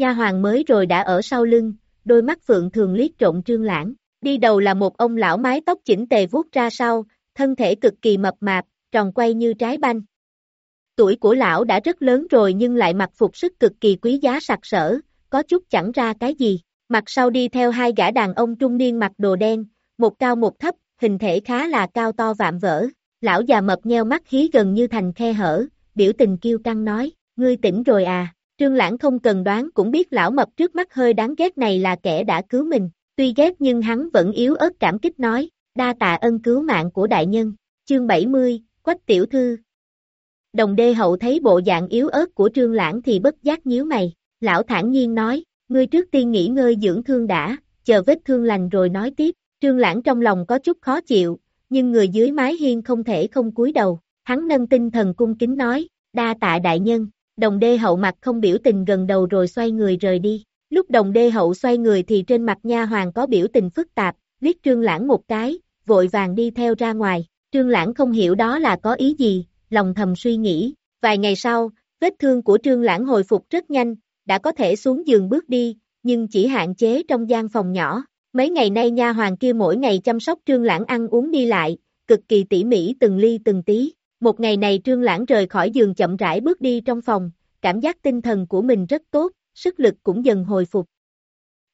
Nha hoàng mới rồi đã ở sau lưng, đôi mắt phượng thường liếc trộn trương lãng, đi đầu là một ông lão mái tóc chỉnh tề vuốt ra sau, thân thể cực kỳ mập mạp, tròn quay như trái banh. Tuổi của lão đã rất lớn rồi nhưng lại mặc phục sức cực kỳ quý giá sặc sỡ, có chút chẳng ra cái gì. Mặt sau đi theo hai gã đàn ông trung niên mặc đồ đen, một cao một thấp, hình thể khá là cao to vạm vỡ. Lão già mập nheo mắt hí gần như thành khe hở, biểu tình kiêu căng nói, ngươi tỉnh rồi à, trương lãng không cần đoán cũng biết lão mập trước mắt hơi đáng ghét này là kẻ đã cứu mình, tuy ghét nhưng hắn vẫn yếu ớt cảm kích nói, đa tạ ân cứu mạng của đại nhân, chương 70, quách tiểu thư. Đồng đê hậu thấy bộ dạng yếu ớt của trương lãng thì bất giác nhíu mày, lão thản nhiên nói, ngươi trước tiên nghỉ ngơi dưỡng thương đã, chờ vết thương lành rồi nói tiếp, trương lãng trong lòng có chút khó chịu, nhưng người dưới mái hiên không thể không cúi đầu, hắn nâng tinh thần cung kính nói, đa tạ đại nhân, đồng đê hậu mặt không biểu tình gần đầu rồi xoay người rời đi, lúc đồng đê hậu xoay người thì trên mặt nha hoàng có biểu tình phức tạp, liếc trương lãng một cái, vội vàng đi theo ra ngoài, trương lãng không hiểu đó là có ý gì, lòng thầm suy nghĩ, vài ngày sau, vết thương của trương lãng hồi phục rất nhanh, đã có thể xuống giường bước đi, nhưng chỉ hạn chế trong gian phòng nhỏ, Mấy ngày nay nha hoàng kia mỗi ngày chăm sóc Trương Lãng ăn uống đi lại, cực kỳ tỉ mỉ từng ly từng tí. Một ngày này Trương Lãng rời khỏi giường chậm rãi bước đi trong phòng, cảm giác tinh thần của mình rất tốt, sức lực cũng dần hồi phục.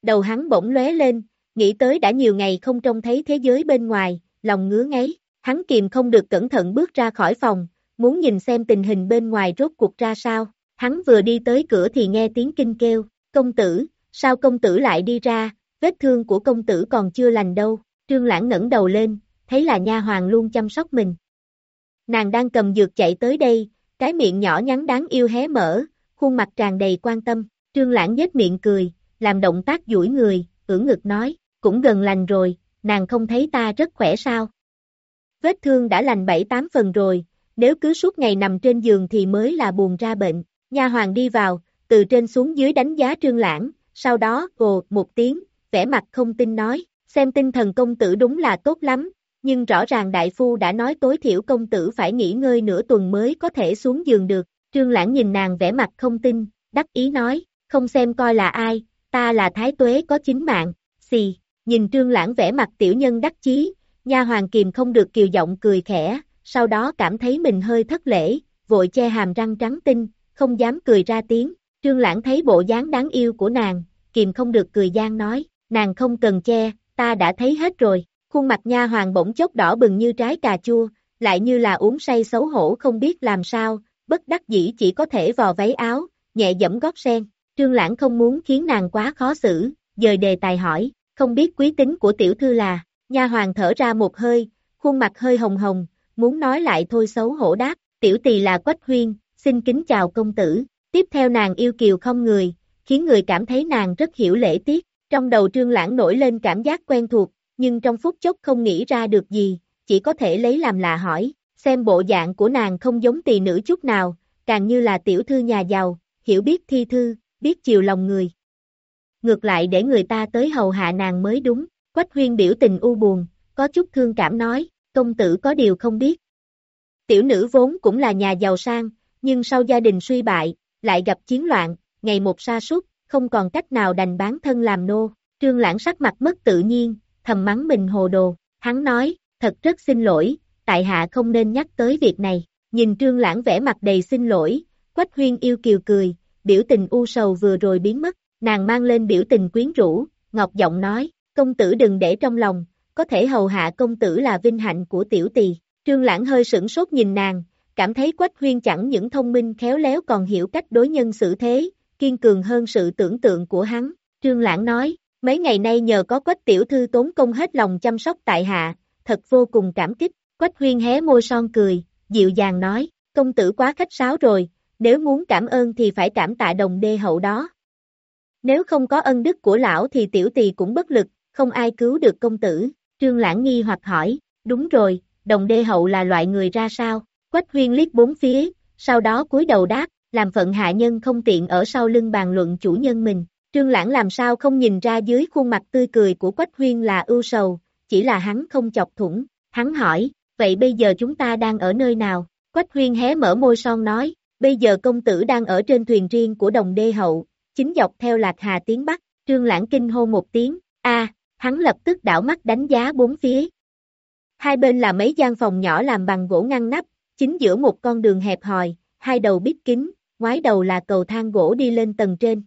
Đầu hắn bỗng lóe lên, nghĩ tới đã nhiều ngày không trông thấy thế giới bên ngoài, lòng ngứa ngáy, hắn kìm không được cẩn thận bước ra khỏi phòng, muốn nhìn xem tình hình bên ngoài rốt cuộc ra sao. Hắn vừa đi tới cửa thì nghe tiếng kinh kêu, công tử, sao công tử lại đi ra, vết thương của công tử còn chưa lành đâu, trương lãng ngẩng đầu lên, thấy là nha hoàng luôn chăm sóc mình. Nàng đang cầm dược chạy tới đây, cái miệng nhỏ nhắn đáng yêu hé mở, khuôn mặt tràn đầy quan tâm, trương lãng nhếch miệng cười, làm động tác duỗi người, ưỡn ngực nói, cũng gần lành rồi, nàng không thấy ta rất khỏe sao. Vết thương đã lành bảy tám phần rồi, nếu cứ suốt ngày nằm trên giường thì mới là buồn ra bệnh, nha hoàng đi vào, từ trên xuống dưới đánh giá trương lãng, sau đó, ồ, một tiếng, vẻ mặt không tin nói, xem tinh thần công tử đúng là tốt lắm, nhưng rõ ràng đại phu đã nói tối thiểu công tử phải nghỉ ngơi nửa tuần mới có thể xuống giường được, trương lãng nhìn nàng vẻ mặt không tin, đắc ý nói, không xem coi là ai, ta là thái tuế có chính mạng, xì, nhìn trương lãng vẻ mặt tiểu nhân đắc chí, nha hoàng kìm không được kiều giọng cười khẽ, sau đó cảm thấy mình hơi thất lễ, vội che hàm răng trắng tinh, không dám cười ra tiếng, trương lãng thấy bộ dáng đáng yêu của nàng, kìm không được cười gian nói, nàng không cần che, ta đã thấy hết rồi, khuôn mặt nha hoàng bỗng chốc đỏ bừng như trái cà chua, lại như là uống say xấu hổ không biết làm sao, bất đắc dĩ chỉ có thể vò váy áo, nhẹ dẫm gót sen, trương lãng không muốn khiến nàng quá khó xử, dời đề tài hỏi, không biết quý tính của tiểu thư là, nha hoàng thở ra một hơi, khuôn mặt hơi hồng hồng, muốn nói lại thôi xấu hổ đáp, tiểu tỳ là quách huyên, xin kính chào công tử, tiếp theo nàng yêu kiều không người, khiến người cảm thấy nàng rất hiểu lễ tiết, trong đầu trương lãng nổi lên cảm giác quen thuộc, nhưng trong phút chốc không nghĩ ra được gì, chỉ có thể lấy làm lạ hỏi, xem bộ dạng của nàng không giống tỳ nữ chút nào, càng như là tiểu thư nhà giàu, hiểu biết thi thư, biết chiều lòng người. Ngược lại để người ta tới hầu hạ nàng mới đúng, quách huyên biểu tình u buồn, có chút thương cảm nói, công tử có điều không biết. Tiểu nữ vốn cũng là nhà giàu sang, nhưng sau gia đình suy bại, lại gặp chiến loạn, ngày một sa sút không còn cách nào đành bán thân làm nô. Trương Lãng sắc mặt mất tự nhiên, thầm mắng mình hồ đồ. Hắn nói, thật rất xin lỗi, tại hạ không nên nhắc tới việc này. Nhìn Trương Lãng vẻ mặt đầy xin lỗi, Quách Huyên yêu kiều cười, biểu tình u sầu vừa rồi biến mất, nàng mang lên biểu tình quyến rũ, ngọc giọng nói, công tử đừng để trong lòng, có thể hầu hạ công tử là vinh hạnh của tiểu tỳ. Trương Lãng hơi sửng sốt nhìn nàng, cảm thấy Quách Huyên chẳng những thông minh khéo léo còn hiểu cách đối nhân xử thế, kiên cường hơn sự tưởng tượng của hắn. Trương Lãng nói, mấy ngày nay nhờ có quách tiểu thư tốn công hết lòng chăm sóc tại hạ, thật vô cùng cảm kích. Quách huyên hé môi son cười, dịu dàng nói, công tử quá khách sáo rồi, nếu muốn cảm ơn thì phải cảm tạ đồng đê hậu đó. Nếu không có ân đức của lão thì tiểu tỳ cũng bất lực, không ai cứu được công tử. Trương Lãng nghi hoặc hỏi, đúng rồi, đồng đê hậu là loại người ra sao? Quách huyên liếc bốn phía, sau đó cúi đầu đáp, làm phận hạ nhân không tiện ở sau lưng bàn luận chủ nhân mình. Trương Lãng làm sao không nhìn ra dưới khuôn mặt tươi cười của Quách Huyên là ưu sầu, chỉ là hắn không chọc thủng. Hắn hỏi, vậy bây giờ chúng ta đang ở nơi nào? Quách Huyên hé mở môi son nói, bây giờ công tử đang ở trên thuyền riêng của đồng đê hậu, chính dọc theo lạc hà tiến bắc. Trương Lãng kinh hô một tiếng, a, hắn lập tức đảo mắt đánh giá bốn phía. Hai bên là mấy gian phòng nhỏ làm bằng gỗ ngăn nắp, chính giữa một con đường hẹp hòi, hai đầu bít kính, ngoái đầu là cầu thang gỗ đi lên tầng trên.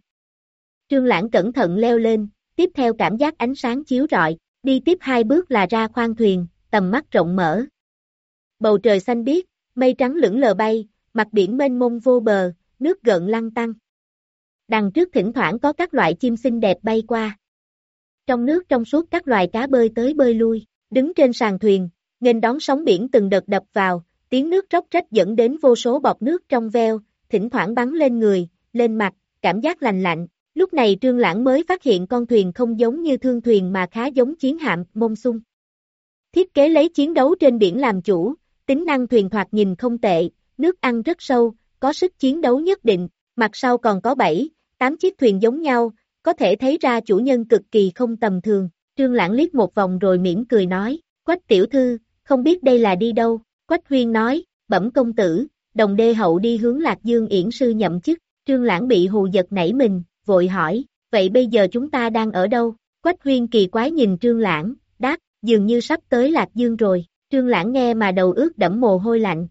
Trương Lãng cẩn thận leo lên, tiếp theo cảm giác ánh sáng chiếu rọi, đi tiếp hai bước là ra khoang thuyền, tầm mắt rộng mở. Bầu trời xanh biếc, mây trắng lững lờ bay, mặt biển mênh mông vô bờ, nước gợn lăn tăng. Đằng trước thỉnh thoảng có các loại chim xinh đẹp bay qua. Trong nước trong suốt các loài cá bơi tới bơi lui, đứng trên sàn thuyền, nghênh đón sóng biển từng đợt đập vào, tiếng nước róc rách dẫn đến vô số bọt nước trong veo, thỉnh thoảng bắn lên người, lên mặt, cảm giác lành lạnh. Lúc này Trương Lãng mới phát hiện con thuyền không giống như thương thuyền mà khá giống chiến hạm, mông sung. Thiết kế lấy chiến đấu trên biển làm chủ, tính năng thuyền thoạt nhìn không tệ, nước ăn rất sâu, có sức chiến đấu nhất định, mặt sau còn có 7, 8 chiếc thuyền giống nhau, có thể thấy ra chủ nhân cực kỳ không tầm thường. Trương Lãng liếc một vòng rồi mỉm cười nói, Quách tiểu thư, không biết đây là đi đâu, Quách huyên nói, bẩm công tử, đồng đê hậu đi hướng Lạc Dương Yển sư nhậm chức, Trương Lãng bị hù giật nảy mình, vội hỏi, vậy bây giờ chúng ta đang ở đâu? Quách huyên kỳ quái nhìn Trương Lãng, đáp, dường như sắp tới Lạc Dương rồi, Trương Lãng nghe mà đầu ướt đẫm mồ hôi lạnh.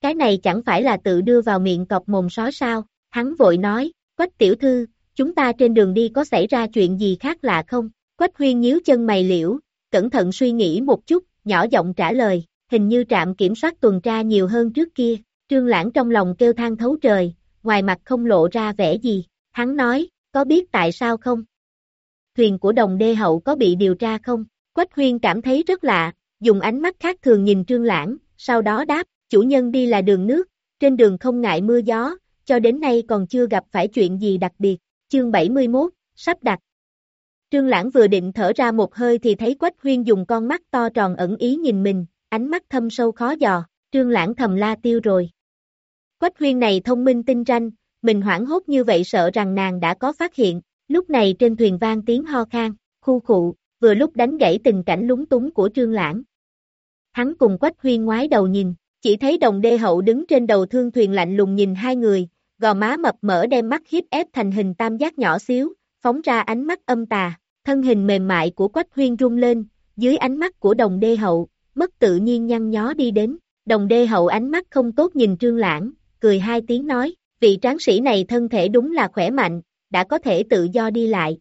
Cái này chẳng phải là tự đưa vào miệng cọp mồm sói sao, hắn vội nói, Quách tiểu thư, chúng ta trên đường đi có xảy ra chuyện gì khác lạ không? Quách huyên nhíu chân mày liễu, cẩn thận suy nghĩ một chút, nhỏ giọng trả lời, hình như trạm kiểm soát tuần tra nhiều hơn trước kia, trương lãng trong lòng kêu than thấu trời, ngoài mặt không lộ ra vẻ gì, hắn nói, có biết tại sao không? Thuyền của đồng đê hậu có bị điều tra không? Quách huyên cảm thấy rất lạ, dùng ánh mắt khác thường nhìn trương lãng, sau đó đáp, chủ nhân đi là đường nước, trên đường không ngại mưa gió, cho đến nay còn chưa gặp phải chuyện gì đặc biệt, chương 71, sắp đặt. Trương Lãng vừa định thở ra một hơi thì thấy Quách Huyên dùng con mắt to tròn ẩn ý nhìn mình, ánh mắt thâm sâu khó dò, Trương Lãng thầm la tiêu rồi. Quách Huyên này thông minh tinh ranh, mình hoảng hốt như vậy sợ rằng nàng đã có phát hiện, lúc này trên thuyền vang tiếng ho khan, khu khụ, vừa lúc đánh gãy tình cảnh lúng túng của Trương Lãng. Hắn cùng Quách Huyên ngoái đầu nhìn, chỉ thấy đồng đê hậu đứng trên đầu thương thuyền lạnh lùng nhìn hai người, gò má mập mỡ đem mắt hiếp ép thành hình tam giác nhỏ xíu, phóng ra ánh mắt âm tà, thân hình mềm mại của Quách Huyên rung lên, dưới ánh mắt của đồng đê hậu, mất tự nhiên nhăn nhó đi đến, đồng đê hậu ánh mắt không tốt nhìn trương lãng, cười hai tiếng nói, vị tráng sĩ này thân thể đúng là khỏe mạnh, đã có thể tự do đi lại.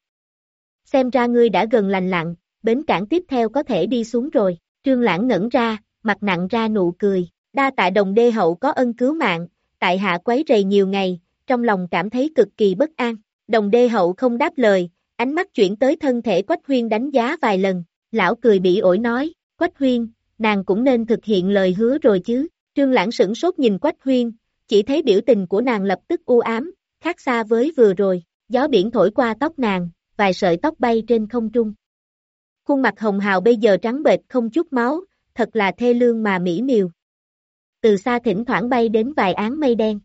Xem ra ngươi đã gần lành lặng, bến cảng tiếp theo có thể đi xuống rồi, trương lãng ngẩn ra, mặt nặng ra nụ cười, đa tạ đồng đê hậu có ân cứu mạng, tại hạ quấy rầy nhiều ngày, trong lòng cảm thấy cực kỳ bất an. Đồng đê hậu không đáp lời, ánh mắt chuyển tới thân thể Quách Huyên đánh giá vài lần, lão cười bị ổi nói, Quách Huyên, nàng cũng nên thực hiện lời hứa rồi chứ, trương lãng sửng sốt nhìn Quách Huyên, chỉ thấy biểu tình của nàng lập tức u ám, khác xa với vừa rồi, gió biển thổi qua tóc nàng, vài sợi tóc bay trên không trung. Khuôn mặt hồng hào bây giờ trắng bệch không chút máu, thật là thê lương mà mỹ miều từ xa thỉnh thoảng bay đến vài áng mây đen.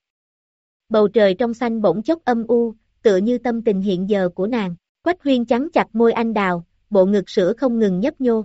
Bầu trời trong xanh bỗng chốc âm u, tựa như tâm tình hiện giờ của nàng, quách huyên trắng chặt môi anh đào, bộ ngực sữa không ngừng nhấp nhô.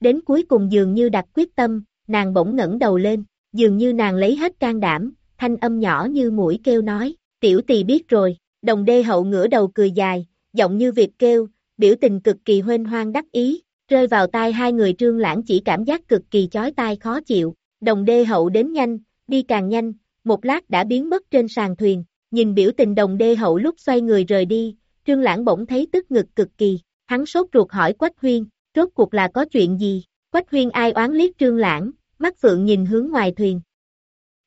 Đến cuối cùng dường như đặt quyết tâm, nàng bỗng ngẩng đầu lên, dường như nàng lấy hết can đảm, thanh âm nhỏ như mũi kêu nói, tiểu tỳ biết rồi, đồng đê hậu ngửa đầu cười dài, giọng như việc kêu, biểu tình cực kỳ huyên hoang đắc ý, rơi vào tai hai người trương lãng chỉ cảm giác cực kỳ chói tai khó chịu, Đồng đê hậu đến nhanh, đi càng nhanh, một lát đã biến mất trên sàn thuyền, nhìn biểu tình đồng đê hậu lúc xoay người rời đi, trương lãng bỗng thấy tức ngực cực kỳ, hắn sốt ruột hỏi Quách Huyên, rốt cuộc là có chuyện gì, Quách Huyên ai oán liếc trương lãng, mắt phượng nhìn hướng ngoài thuyền.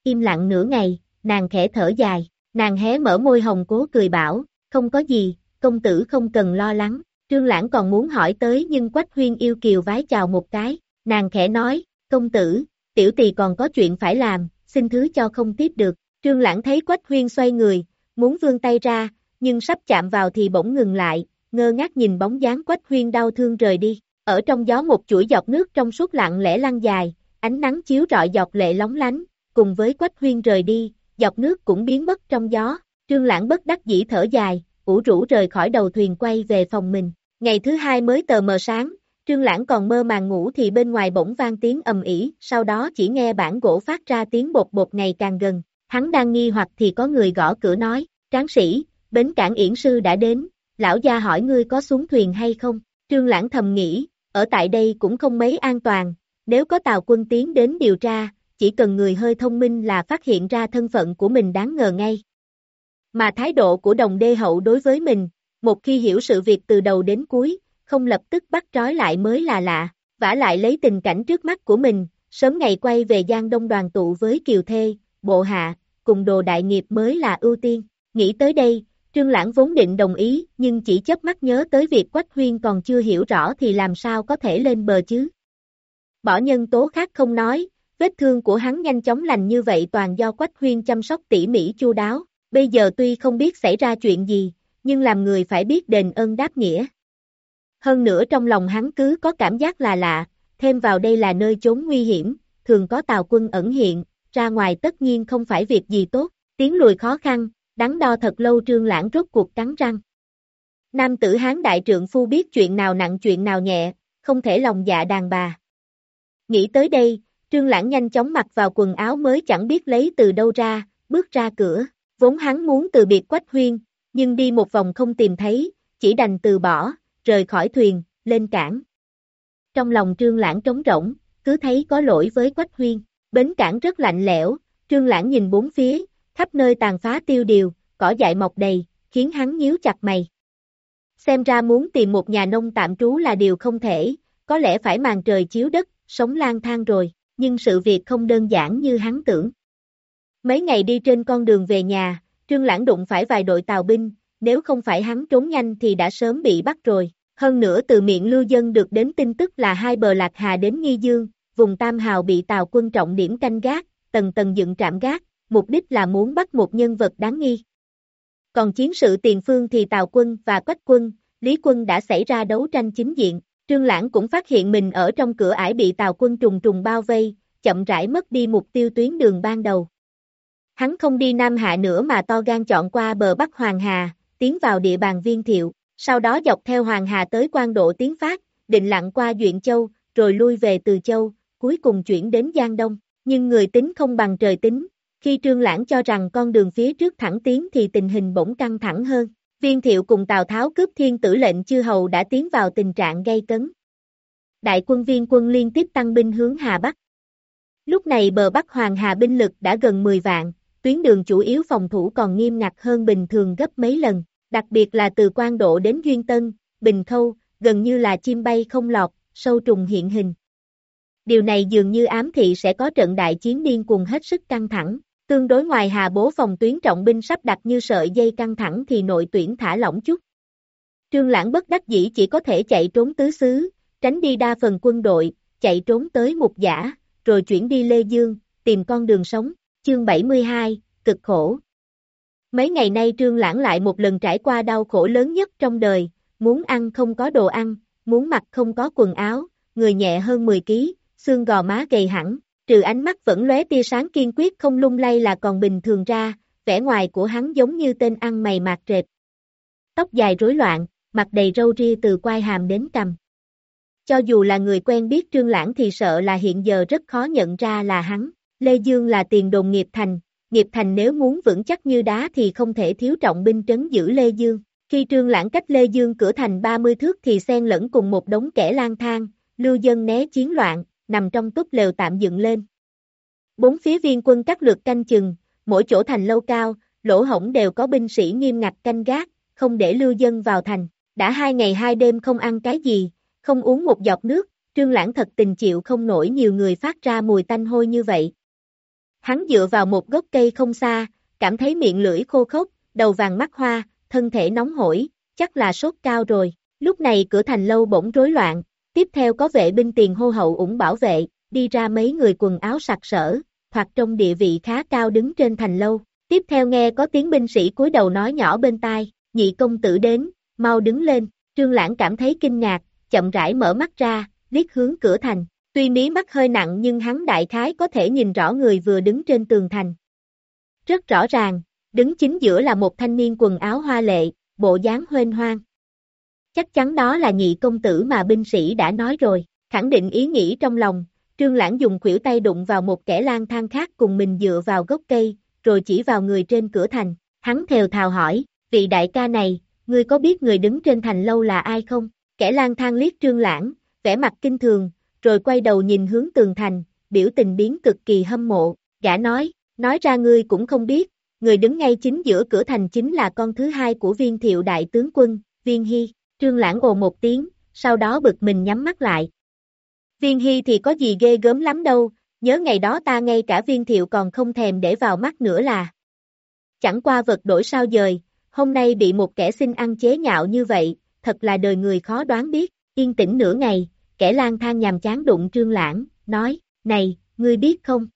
Im lặng nửa ngày, nàng khẽ thở dài, nàng hé mở môi hồng cố cười bảo, không có gì, công tử không cần lo lắng, trương lãng còn muốn hỏi tới nhưng Quách Huyên yêu kiều vái chào một cái, nàng khẽ nói, công tử, tiểu tỳ còn có chuyện phải làm, xin thứ cho không tiếp được. Trương Lãng thấy Quách Huyên xoay người, muốn vươn tay ra, nhưng sắp chạm vào thì bỗng ngừng lại, ngơ ngác nhìn bóng dáng Quách Huyên đau thương rời đi. Ở trong gió một chuỗi giọt nước trong suốt lặng lẽ lăn dài, ánh nắng chiếu rọi giọt lệ lóng lánh, cùng với Quách Huyên rời đi, giọt nước cũng biến mất trong gió. Trương Lãng bất đắc dĩ thở dài, ủ rũ rời khỏi đầu thuyền quay về phòng mình. Ngày thứ hai mới tờ mờ sáng, Trương Lãng còn mơ màng ngủ thì bên ngoài bỗng vang tiếng ầm ỉ, sau đó chỉ nghe bản gỗ phát ra tiếng bột bột ngày càng gần. Hắn đang nghi hoặc thì có người gõ cửa nói, tráng sĩ, bến cảng yển sư đã đến, lão gia hỏi ngươi có xuống thuyền hay không? Trương Lãng thầm nghĩ, ở tại đây cũng không mấy an toàn, nếu có tàu quân tiến đến điều tra, chỉ cần người hơi thông minh là phát hiện ra thân phận của mình đáng ngờ ngay. Mà thái độ của đồng đê hậu đối với mình, một khi hiểu sự việc từ đầu đến cuối, không lập tức bắt trói lại mới là lạ, vả lại lấy tình cảnh trước mắt của mình, sớm ngày quay về Giang Đông đoàn tụ với Kiều Thê, Bộ Hạ, cùng đồ đại nghiệp mới là ưu tiên. Nghĩ tới đây, Trương Lãng vốn định đồng ý, nhưng chỉ chớp mắt nhớ tới việc Quách Huyên còn chưa hiểu rõ thì làm sao có thể lên bờ chứ. Bỏ nhân tố khác không nói, vết thương của hắn nhanh chóng lành như vậy toàn do Quách Huyên chăm sóc tỉ mỉ chu đáo, bây giờ tuy không biết xảy ra chuyện gì, nhưng làm người phải biết đền ơn đáp nghĩa. Hơn nữa trong lòng hắn cứ có cảm giác là lạ, thêm vào đây là nơi chốn nguy hiểm, thường có tàu quân ẩn hiện, ra ngoài tất nhiên không phải việc gì tốt, tiến lùi khó khăn, đắn đo thật lâu trương lãng rốt cuộc cắn răng. Nam tử hán đại trượng phu biết chuyện nào nặng chuyện nào nhẹ, không thể lòng dạ đàn bà. Nghĩ tới đây, trương lãng nhanh chóng mặc vào quần áo mới chẳng biết lấy từ đâu ra, bước ra cửa, vốn hắn muốn từ biệt quách huyên, nhưng đi một vòng không tìm thấy, chỉ đành từ bỏ, rời khỏi thuyền, lên cảng. Trong lòng trương lãng trống rỗng, cứ thấy có lỗi với quách huyên, bến cảng rất lạnh lẽo, trương lãng nhìn bốn phía, khắp nơi tàn phá tiêu điều, cỏ dại mọc đầy, khiến hắn nhíu chặt mày. Xem ra muốn tìm một nhà nông tạm trú là điều không thể, có lẽ phải màn trời chiếu đất, sống lang thang rồi, nhưng sự việc không đơn giản như hắn tưởng. Mấy ngày đi trên con đường về nhà, Trương Lãng đụng phải vài đội tàu binh, nếu không phải hắn trốn nhanh thì đã sớm bị bắt rồi. Hơn nữa từ miệng lưu dân được đến tin tức là hai bờ Lạc Hà đến Nghi Dương, vùng Tam Hào bị tàu quân trọng điểm canh gác, tầng tầng dựng trạm gác, mục đích là muốn bắt một nhân vật đáng nghi. Còn chiến sự tiền phương thì Tào quân và Quách quân, Lý quân đã xảy ra đấu tranh chính diện, Trương Lãng cũng phát hiện mình ở trong cửa ải bị tàu quân trùng trùng bao vây, chậm rãi mất đi mục tiêu tuyến đường ban đầu. Hắn không đi Nam Hạ nữa mà to gan chọn qua bờ Bắc Hoàng Hà, tiến vào địa bàn viên thiệu, sau đó dọc theo Hoàng Hà tới quan độ tiến phát, định lặng qua Duyện Châu, rồi lui về Từ Châu, cuối cùng chuyển đến Giang Đông. Nhưng người tính không bằng trời tính, khi Trương Lãng cho rằng con đường phía trước thẳng tiến thì tình hình bỗng căng thẳng hơn. Viên thiệu cùng Tào Tháo cướp thiên tử lệnh chư hầu đã tiến vào tình trạng gây cấn. Đại quân viên quân liên tiếp tăng binh hướng Hà Bắc. Lúc này bờ Bắc Hoàng Hà binh lực đã gần 10 vạn, tuyến đường chủ yếu phòng thủ còn nghiêm ngặt hơn bình thường gấp mấy lần, đặc biệt là từ quan độ đến Duyên Tân, Bình Khâu, gần như là chim bay không lọt, sâu trùng hiện hình. Điều này dường như ám thị sẽ có trận đại chiến điên cuồng hết sức căng thẳng, tương đối ngoài hà bố phòng tuyến trọng binh sắp đặt như sợi dây căng thẳng thì nội tuyển thả lỏng chút. Trương Lãng bất đắc dĩ chỉ có thể chạy trốn tứ xứ, tránh đi đa phần quân đội, chạy trốn tới mục giả, rồi chuyển đi Lê Dương, tìm con đường sống, chương 72, cực khổ. Mấy ngày nay Trương Lãng lại một lần trải qua đau khổ lớn nhất trong đời, muốn ăn không có đồ ăn, muốn mặc không có quần áo, người nhẹ hơn 10 kg, xương gò má gầy hẳn, trừ ánh mắt vẫn lóe tia sáng kiên quyết không lung lay là còn bình thường ra, vẻ ngoài của hắn giống như tên ăn mày mạc trệt. Tóc dài rối loạn, mặt đầy râu ria từ quai hàm đến cằm. Cho dù là người quen biết Trương Lãng thì sợ là hiện giờ rất khó nhận ra là hắn. Lê Dương là tiền đồn nghiệp thành, nghiệp thành nếu muốn vững chắc như đá thì không thể thiếu trọng binh trấn giữ Lê Dương. Khi Trương Lãng cách Lê Dương cửa thành 30 thước thì xen lẫn cùng một đống kẻ lang thang, lưu dân né chiến loạn, nằm trong túp lều tạm dựng lên. Bốn phía viên quân các lượt canh chừng, mỗi chỗ thành lâu cao, lỗ hổng đều có binh sĩ nghiêm ngặt canh gác, không để lưu dân vào thành. Đã hai ngày hai đêm không ăn cái gì, không uống một giọt nước, trương lãng thật tình chịu không nổi nhiều người phát ra mùi tanh hôi như vậy. Hắn dựa vào một gốc cây không xa, cảm thấy miệng lưỡi khô khốc, đầu vàng mắt hoa, thân thể nóng hổi, chắc là sốt cao rồi. Lúc này cửa thành lâu bỗng rối loạn, Tiếp theo có vệ binh tiền hô hậu ủng bảo vệ, đi ra mấy người quần áo sặc sỡ, hoặc trong địa vị khá cao đứng trên thành lâu. Tiếp theo nghe có tiếng binh sĩ cúi đầu nói nhỏ bên tai, nhị công tử đến, mau đứng lên, trương lãng cảm thấy kinh ngạc, chậm rãi mở mắt ra, liếc hướng cửa thành. Tuy mí mắt hơi nặng nhưng hắn đại khái có thể nhìn rõ người vừa đứng trên tường thành. Rất rõ ràng, đứng chính giữa là một thanh niên quần áo hoa lệ, bộ dáng huênh hoang. Chắc chắn đó là nhị công tử mà binh sĩ đã nói rồi, khẳng định ý nghĩ trong lòng, trương lãng dùng khuỷu tay đụng vào một kẻ lang thang khác cùng mình dựa vào gốc cây, rồi chỉ vào người trên cửa thành, hắn thều thào hỏi, vị đại ca này, ngươi có biết người đứng trên thành lâu là ai không? Kẻ lang thang liếc trương lãng, vẻ mặt kinh thường, rồi quay đầu nhìn hướng tường thành, biểu tình biến cực kỳ hâm mộ, gã nói, nói ra ngươi cũng không biết, người đứng ngay chính giữa cửa thành chính là con thứ hai của viên thiệu đại tướng quân, viên hy, trương lãng ồ một tiếng, sau đó bực mình nhắm mắt lại. Viên hy thì có gì ghê gớm lắm đâu, nhớ ngày đó ta ngay cả viên thiệu còn không thèm để vào mắt nữa là. Chẳng qua vật đổi sao dời, hôm nay bị một kẻ xin ăn chế nhạo như vậy, thật là đời người khó đoán biết, yên tĩnh nửa ngày, kẻ lang thang nhàm chán đụng trương lãng, nói, này, ngươi biết không?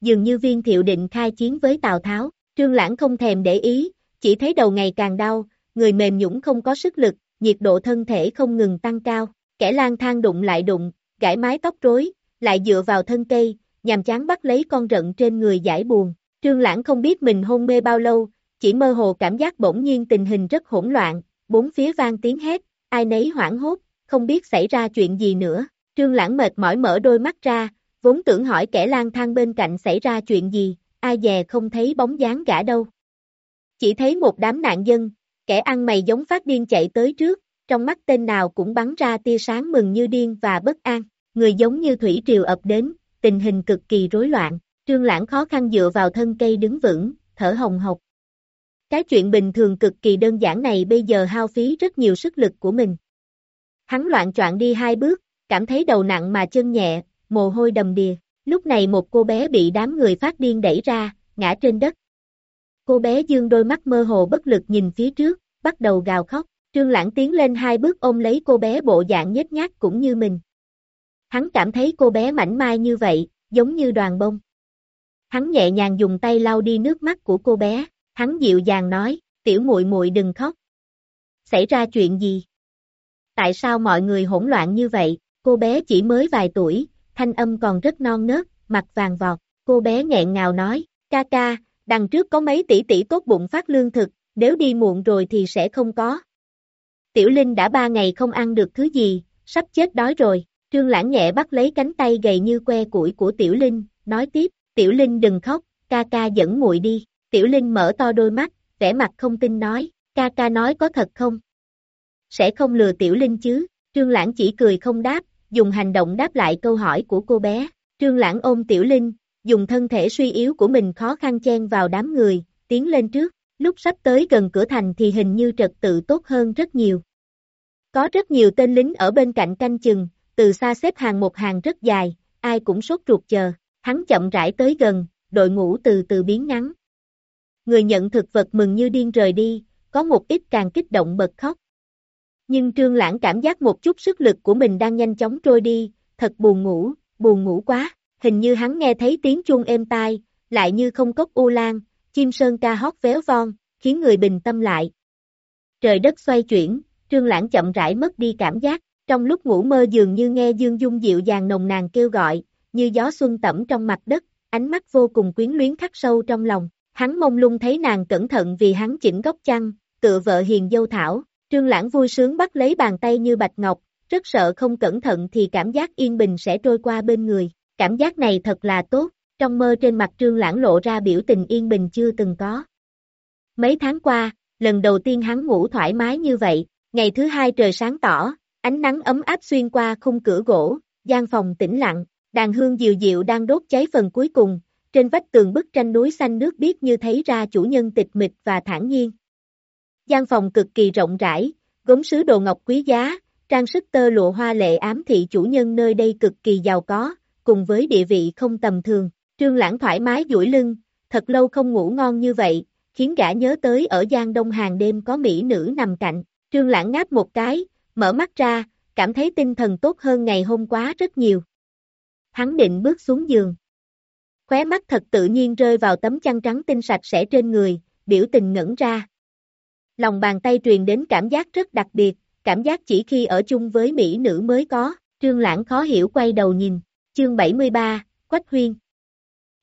Dường như viên thiệu định khai chiến với Tào Tháo, trương lãng không thèm để ý, chỉ thấy đầu ngày càng đau, người mềm nhũng không có sức lực, nhiệt độ thân thể không ngừng tăng cao, kẻ lang thang đụng lại đụng, gãi mái tóc rối, lại dựa vào thân cây, nhằm chán bắt lấy con rận trên người giải buồn. Trương Lãng không biết mình hôn mê bao lâu, chỉ mơ hồ cảm giác bỗng nhiên tình hình rất hỗn loạn, bốn phía vang tiếng hét, ai nấy hoảng hốt, không biết xảy ra chuyện gì nữa. Trương Lãng mệt mỏi mở đôi mắt ra, vốn tưởng hỏi kẻ lang thang bên cạnh xảy ra chuyện gì, ai dè không thấy bóng dáng gã đâu. Chỉ thấy một đám nạn dân, kẻ ăn mày giống phát điên chạy tới trước, trong mắt tên nào cũng bắn ra tia sáng mừng như điên và bất an, người giống như thủy triều ập đến, tình hình cực kỳ rối loạn, trương lãng khó khăn dựa vào thân cây đứng vững, thở hồng hộc. Cái chuyện bình thường cực kỳ đơn giản này bây giờ hao phí rất nhiều sức lực của mình. Hắn loạn choạng đi hai bước, cảm thấy đầu nặng mà chân nhẹ, mồ hôi đầm đìa. Lúc này một cô bé bị đám người phát điên đẩy ra, ngã trên đất. Cô bé dương đôi mắt mơ hồ bất lực nhìn phía trước, bắt đầu gào khóc. Trương Lãng tiến lên hai bước ôm lấy cô bé bộ dạng nhếch nhác cũng như mình. Hắn cảm thấy cô bé mảnh mai như vậy, giống như đoàn bông. Hắn nhẹ nhàng dùng tay lau đi nước mắt của cô bé, hắn dịu dàng nói, tiểu muội muội đừng khóc. Xảy ra chuyện gì? Tại sao mọi người hỗn loạn như vậy? Cô bé chỉ mới vài tuổi, thanh âm còn rất non nớt, mặt vàng vọt. Cô bé nghẹn ngào nói, ca ca, đằng trước có mấy tỷ tỷ tốt bụng phát lương thực, nếu đi muộn rồi thì sẽ không có. Tiểu Linh đã ba ngày không ăn được thứ gì, sắp chết đói rồi. Trương Lãng nhẹ bắt lấy cánh tay gầy như que củi của Tiểu Linh, nói tiếp, Tiểu Linh đừng khóc, ca ca dẫn muội đi. Tiểu Linh mở to đôi mắt, vẻ mặt không tin nói, ca ca nói có thật không? Sẽ không lừa Tiểu Linh chứ, Trương Lãng chỉ cười không đáp, dùng hành động đáp lại câu hỏi của cô bé. Trương Lãng ôm Tiểu Linh, dùng thân thể suy yếu của mình khó khăn chen vào đám người, tiến lên trước, lúc sắp tới gần cửa thành thì hình như trật tự tốt hơn rất nhiều. Có rất nhiều tên lính ở bên cạnh canh chừng, từ xa xếp hàng một hàng rất dài, ai cũng sốt ruột chờ, hắn chậm rãi tới gần, đội ngũ từ từ biến ngắn. Người nhận thực vật mừng như điên rời đi, có một ít càng kích động bật khóc. Nhưng Trương Lãng cảm giác một chút sức lực của mình đang nhanh chóng trôi đi, thật buồn ngủ, buồn ngủ quá, hình như hắn nghe thấy tiếng chuông êm tai, lại như không cốc u lan, chim sơn ca hót véo von, khiến người bình tâm lại. Trời đất xoay chuyển, Trương Lãng chậm rãi mất đi cảm giác, trong lúc ngủ mơ dường như nghe Dương Dung dịu dàng nồng nàn kêu gọi, như gió xuân tẩm trong mặt đất, ánh mắt vô cùng quyến luyến khắc sâu trong lòng. Hắn mông lung thấy nàng cẩn thận vì hắn chỉnh góc chăn, tựa vợ hiền dâu thảo, Trương Lãng vui sướng bắt lấy bàn tay như bạch ngọc, rất sợ không cẩn thận thì cảm giác yên bình sẽ trôi qua bên người. Cảm giác này thật là tốt, trong mơ trên mặt Trương Lãng lộ ra biểu tình yên bình chưa từng có. Mấy tháng qua, lần đầu tiên hắn ngủ thoải mái như vậy, ngày thứ hai trời sáng tỏ, ánh nắng ấm áp xuyên qua khung cửa gỗ, gian phòng tĩnh lặng, đàn hương dịu dịu đang đốt cháy phần cuối cùng, trên vách tường bức tranh núi xanh nước biếc như thấy ra chủ nhân tịch mịch và thản nhiên. Gian phòng cực kỳ rộng rãi, gốm sứ đồ ngọc quý giá, trang sức tơ lụa hoa lệ ám thị chủ nhân nơi đây cực kỳ giàu có, cùng với địa vị không tầm thường. Trương Lãng thoải mái duỗi lưng, thật lâu không ngủ ngon như vậy, khiến gã nhớ tới ở Giang Đông hàng đêm có mỹ nữ nằm cạnh. Trương Lãng ngáp một cái, mở mắt ra, cảm thấy tinh thần tốt hơn ngày hôm qua rất nhiều. Hắn định bước xuống giường. Khóe mắt thật tự nhiên rơi vào tấm chăn trắng tinh sạch sẽ trên người, biểu tình ngẩn ra. Lòng bàn tay truyền đến cảm giác rất đặc biệt, cảm giác chỉ khi ở chung với mỹ nữ mới có, Trương Lãng khó hiểu quay đầu nhìn, chương 73, Quách Huyên.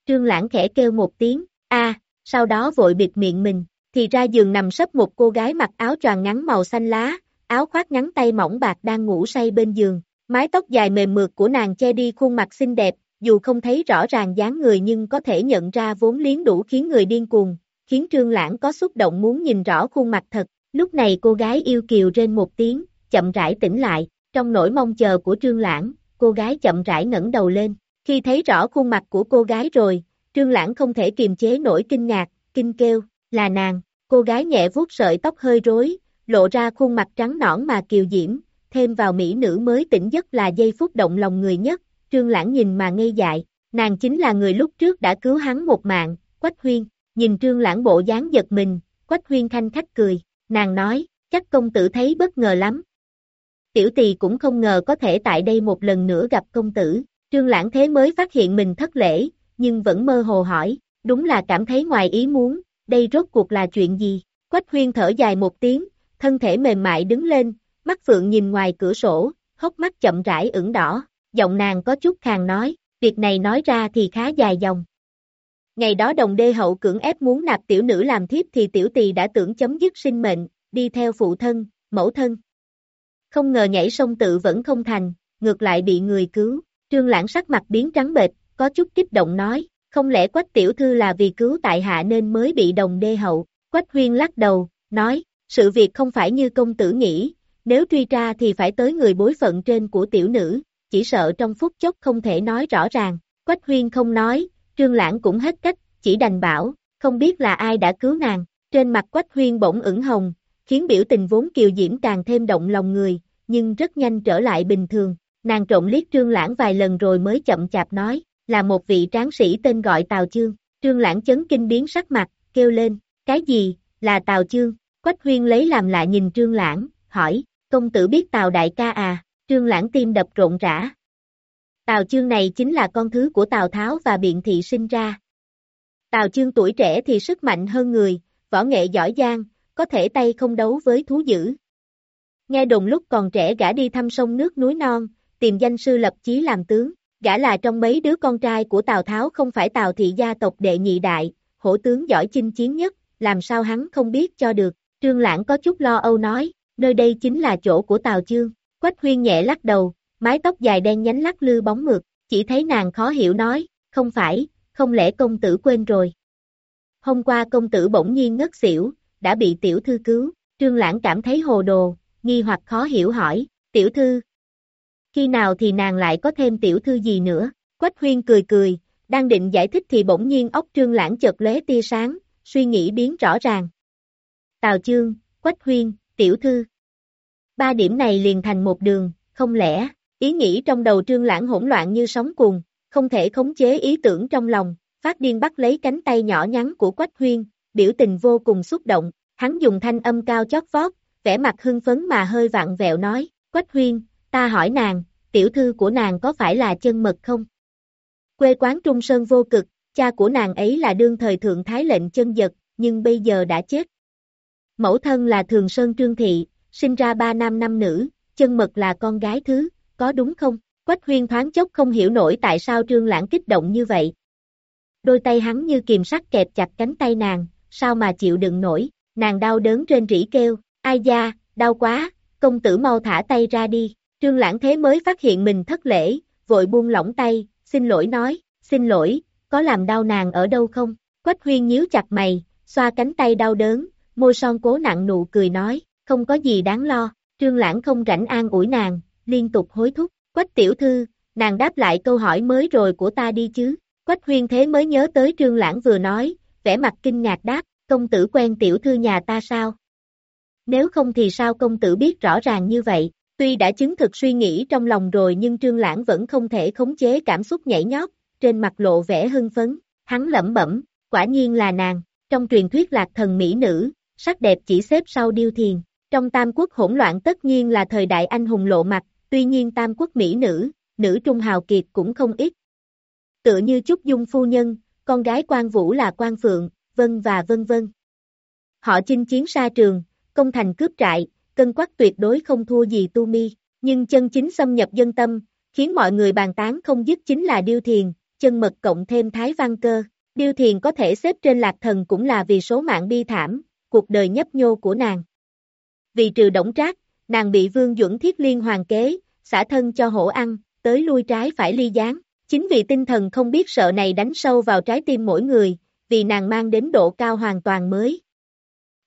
Trương Lãng khẽ kêu một tiếng, a, sau đó vội bịt miệng mình, thì ra giường nằm sấp một cô gái mặc áo choàng ngắn màu xanh lá, áo khoác ngắn tay mỏng bạc đang ngủ say bên giường. Mái tóc dài mềm mượt của nàng che đi khuôn mặt xinh đẹp, dù không thấy rõ ràng dáng người nhưng có thể nhận ra vốn liếng đủ khiến người điên cuồng, khiến Trương Lãng có xúc động muốn nhìn rõ khuôn mặt thật. Lúc này cô gái yêu kiều trên một tiếng, chậm rãi tỉnh lại, trong nỗi mong chờ của Trương Lãng, cô gái chậm rãi ngẩng đầu lên. Khi thấy rõ khuôn mặt của cô gái rồi, Trương Lãng không thể kiềm chế nổi kinh ngạc, kinh kêu, là nàng. Cô gái nhẹ vuốt sợi tóc hơi rối, lộ ra khuôn mặt trắng nõn mà kiều diễm, thêm vào mỹ nữ mới tỉnh giấc là giây phút động lòng người nhất, trương lãng nhìn mà ngây dại, nàng chính là người lúc trước đã cứu hắn một mạng, Quách Huyên, nhìn trương lãng bộ dáng giật mình, Quách Huyên thanh khách cười, nàng nói, chắc công tử thấy bất ngờ lắm. Tiểu tỳ cũng không ngờ có thể tại đây một lần nữa gặp công tử, trương lãng thế mới phát hiện mình thất lễ, nhưng vẫn mơ hồ hỏi, đúng là cảm thấy ngoài ý muốn, đây rốt cuộc là chuyện gì? Quách Huyên thở dài một tiếng, thân thể mềm mại đứng lên, mắt phượng nhìn ngoài cửa sổ, hốc mắt chậm rãi ửng đỏ, giọng nàng có chút khàn nói, việc này nói ra thì khá dài dòng. Ngày đó đồng đê hậu cưỡng ép muốn nạp tiểu nữ làm thiếp thì tiểu tỳ đã tưởng chấm dứt sinh mệnh, đi theo phụ thân, mẫu thân. Không ngờ nhảy sông tự vẫn không thành, ngược lại bị người cứu, trương lãng sắc mặt biến trắng bệch, có chút kích động nói, không lẽ quách tiểu thư là vì cứu tại hạ nên mới bị đồng đê hậu, quách huyên lắc đầu, nói, sự việc không phải như công tử nghĩ, nếu truy tra thì phải tới người bối phận trên của tiểu nữ, chỉ sợ trong phút chốc không thể nói rõ ràng, quách huyên không nói, trương lãng cũng hết cách, chỉ đành bảo, không biết là ai đã cứu nàng, trên mặt quách huyên bỗng ửng hồng, khiến biểu tình vốn kiều diễm càng thêm động lòng người, nhưng rất nhanh trở lại bình thường, nàng trộn liếc trương lãng vài lần rồi mới chậm chạp nói, là một vị tráng sĩ tên gọi Tào Chương, trương lãng chấn kinh biến sắc mặt, kêu lên, cái gì, là Tào Chương, Quách Huyên lấy làm lạ nhìn trương lãng, hỏi, công tử biết Tào đại ca à, trương lãng tim đập rộn rã. Tào Chương này chính là con thứ của Tào Tháo và Biện Thị sinh ra. Tào Chương tuổi trẻ thì sức mạnh hơn người, võ nghệ giỏi giang, có thể tay không đấu với thú dữ. Nghe đồn lúc còn trẻ gã đi thăm sông nước núi non, tìm danh sư lập chí làm tướng, gã là trong mấy đứa con trai của Tào Tháo không phải Tào thị gia tộc đệ nhị đại, hổ tướng giỏi chinh chiến nhất, làm sao hắn không biết cho được, Trương Lãng có chút lo âu nói, nơi đây chính là chỗ của Tào Chương, Quách Huyên nhẹ lắc đầu, mái tóc dài đen nhánh lắc lư bóng mượt, chỉ thấy nàng khó hiểu nói, không phải, không lẽ công tử quên rồi. Hôm qua công tử bỗng nhiên ngất xỉu, đã bị tiểu thư cứu, Trương Lãng cảm thấy hồ đồ, nghi hoặc khó hiểu hỏi, tiểu thư, khi nào thì nàng lại có thêm tiểu thư gì nữa, Quách Huyên cười cười, đang định giải thích thì bỗng nhiên ốc trương lãng chợt lóe tia sáng, suy nghĩ biến rõ ràng. Tào Chương, Quách Huyên, tiểu thư. Ba điểm này liền thành một đường, không lẽ, ý nghĩ trong đầu trương lãng hỗn loạn như sóng cuồng, không thể khống chế ý tưởng trong lòng, phát điên bắt lấy cánh tay nhỏ nhắn của Quách Huyên, biểu tình vô cùng xúc động, hắn dùng thanh âm cao chót vót, vẻ mặt hưng phấn mà hơi vặn vẹo nói, Quách Huyên, ta hỏi nàng, tiểu thư của nàng có phải là chân mật không? Quê quán Trung Sơn vô cực, cha của nàng ấy là đương thời thượng thái lệnh chân giật, nhưng bây giờ đã chết. Mẫu thân là Thường Sơn Trương Thị, sinh ra ba nam năm nữ, chân mật là con gái thứ, có đúng không? Quách huyên thoáng chốc không hiểu nổi tại sao Trương Lãng kích động như vậy. Đôi tay hắn như kìm sắt kẹp chặt cánh tay nàng, sao mà chịu đựng nổi, nàng đau đớn trên rỉ kêu, ai da, đau quá, công tử mau thả tay ra đi, Trương Lãng thế mới phát hiện mình thất lễ, vội buông lỏng tay, xin lỗi nói, xin lỗi, có làm đau nàng ở đâu không? Quách huyên nhíu chặt mày, xoa cánh tay đau đớn, môi son cố nặng nụ cười nói, không có gì đáng lo, Trương Lãng không rảnh an ủi nàng, liên tục hối thúc, Quách tiểu thư, nàng đáp lại câu hỏi mới rồi của ta đi chứ, Quách huyên thế mới nhớ tới Trương Lãng vừa nói, vẻ mặt kinh ngạc đáp, công tử quen tiểu thư nhà ta sao? Nếu không thì sao công tử biết rõ ràng như vậy? Tuy đã chứng thực suy nghĩ trong lòng rồi nhưng Trương Lãng vẫn không thể khống chế cảm xúc nhảy nhót, trên mặt lộ vẻ hưng phấn, hắn lẩm bẩm, quả nhiên là nàng, trong truyền thuyết lạc thần mỹ nữ, sắc đẹp chỉ xếp sau điêu thiền, trong tam quốc hỗn loạn tất nhiên là thời đại anh hùng lộ mặt, tuy nhiên tam quốc mỹ nữ, nữ trung hào kiệt cũng không ít. Tựa như Trúc Dung phu nhân, con gái quan vũ là quan phượng, vân và vân vân. Họ chinh chiến xa trường, công thành cướp trại, cân quắc tuyệt đối không thua gì tu mi, nhưng chân chính xâm nhập dân tâm, khiến mọi người bàn tán không dứt chính là điêu thiền, chân mật cộng thêm thái văn cơ. Điêu thiền có thể xếp trên lạc thần cũng là vì số mạng bi thảm, cuộc đời nhấp nhô của nàng. Vì trừ động trác, nàng bị vương duẩn thiết liên hoàng kế, xả thân cho hổ ăn, tới lui trái phải ly gián. Chính vì tinh thần không biết sợ này đánh sâu vào trái tim mỗi người, vì nàng mang đến độ cao hoàn toàn mới.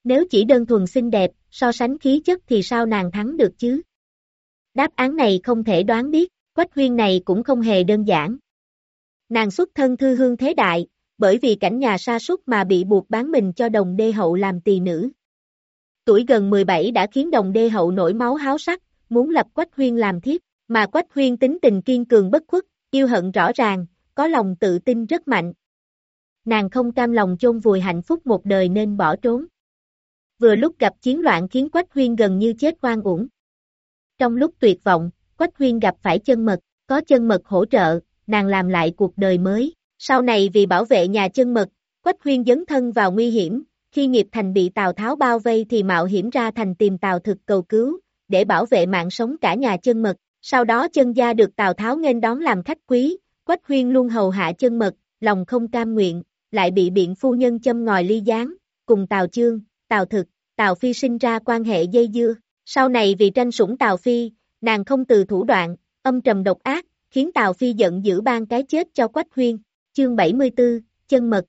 Nếu chỉ đơn thuần xinh đẹp, so sánh khí chất thì sao nàng thắng được chứ? Đáp án này không thể đoán biết, quách huyên này cũng không hề đơn giản. Nàng xuất thân thư hương thế đại, bởi vì cảnh nhà sa sút mà bị buộc bán mình cho đồng đê hậu làm tỳ nữ. tuổi gần 17 đã khiến đồng đê hậu nổi máu háo sắc, muốn lập Quách Huyên làm thiếp, mà Quách Huyên tính tình kiên cường bất khuất, yêu hận rõ ràng, có lòng tự tin rất mạnh. Nàng không cam lòng chôn vùi hạnh phúc một đời nên bỏ trốn. Vừa lúc gặp chiến loạn khiến Quách Huyên gần như chết oan uổng. Trong lúc tuyệt vọng, Quách Huyên gặp phải chân mật, có chân mật hỗ trợ, nàng làm lại cuộc đời mới. Sau này vì bảo vệ nhà chân mật, Quách Huyên dấn thân vào nguy hiểm, khi nghiệp thành bị Tào Tháo bao vây thì mạo hiểm ra thành tìm Tào thực cầu cứu, để bảo vệ mạng sống cả nhà chân mật. Sau đó chân gia được Tào Tháo nghênh đón làm khách quý, Quách Huyên luôn hầu hạ chân mật, lòng không cam nguyện, lại bị biện phu nhân châm ngòi ly gián, cùng Tào Chương, Tào Thực, Tào Phi sinh ra quan hệ dây dưa. Sau này vì tranh sủng Tào Phi, nàng không từ thủ đoạn, âm trầm độc ác, khiến Tào Phi giận dữ ban cái chết cho Quách Huyên. Chương 74, Chân Mật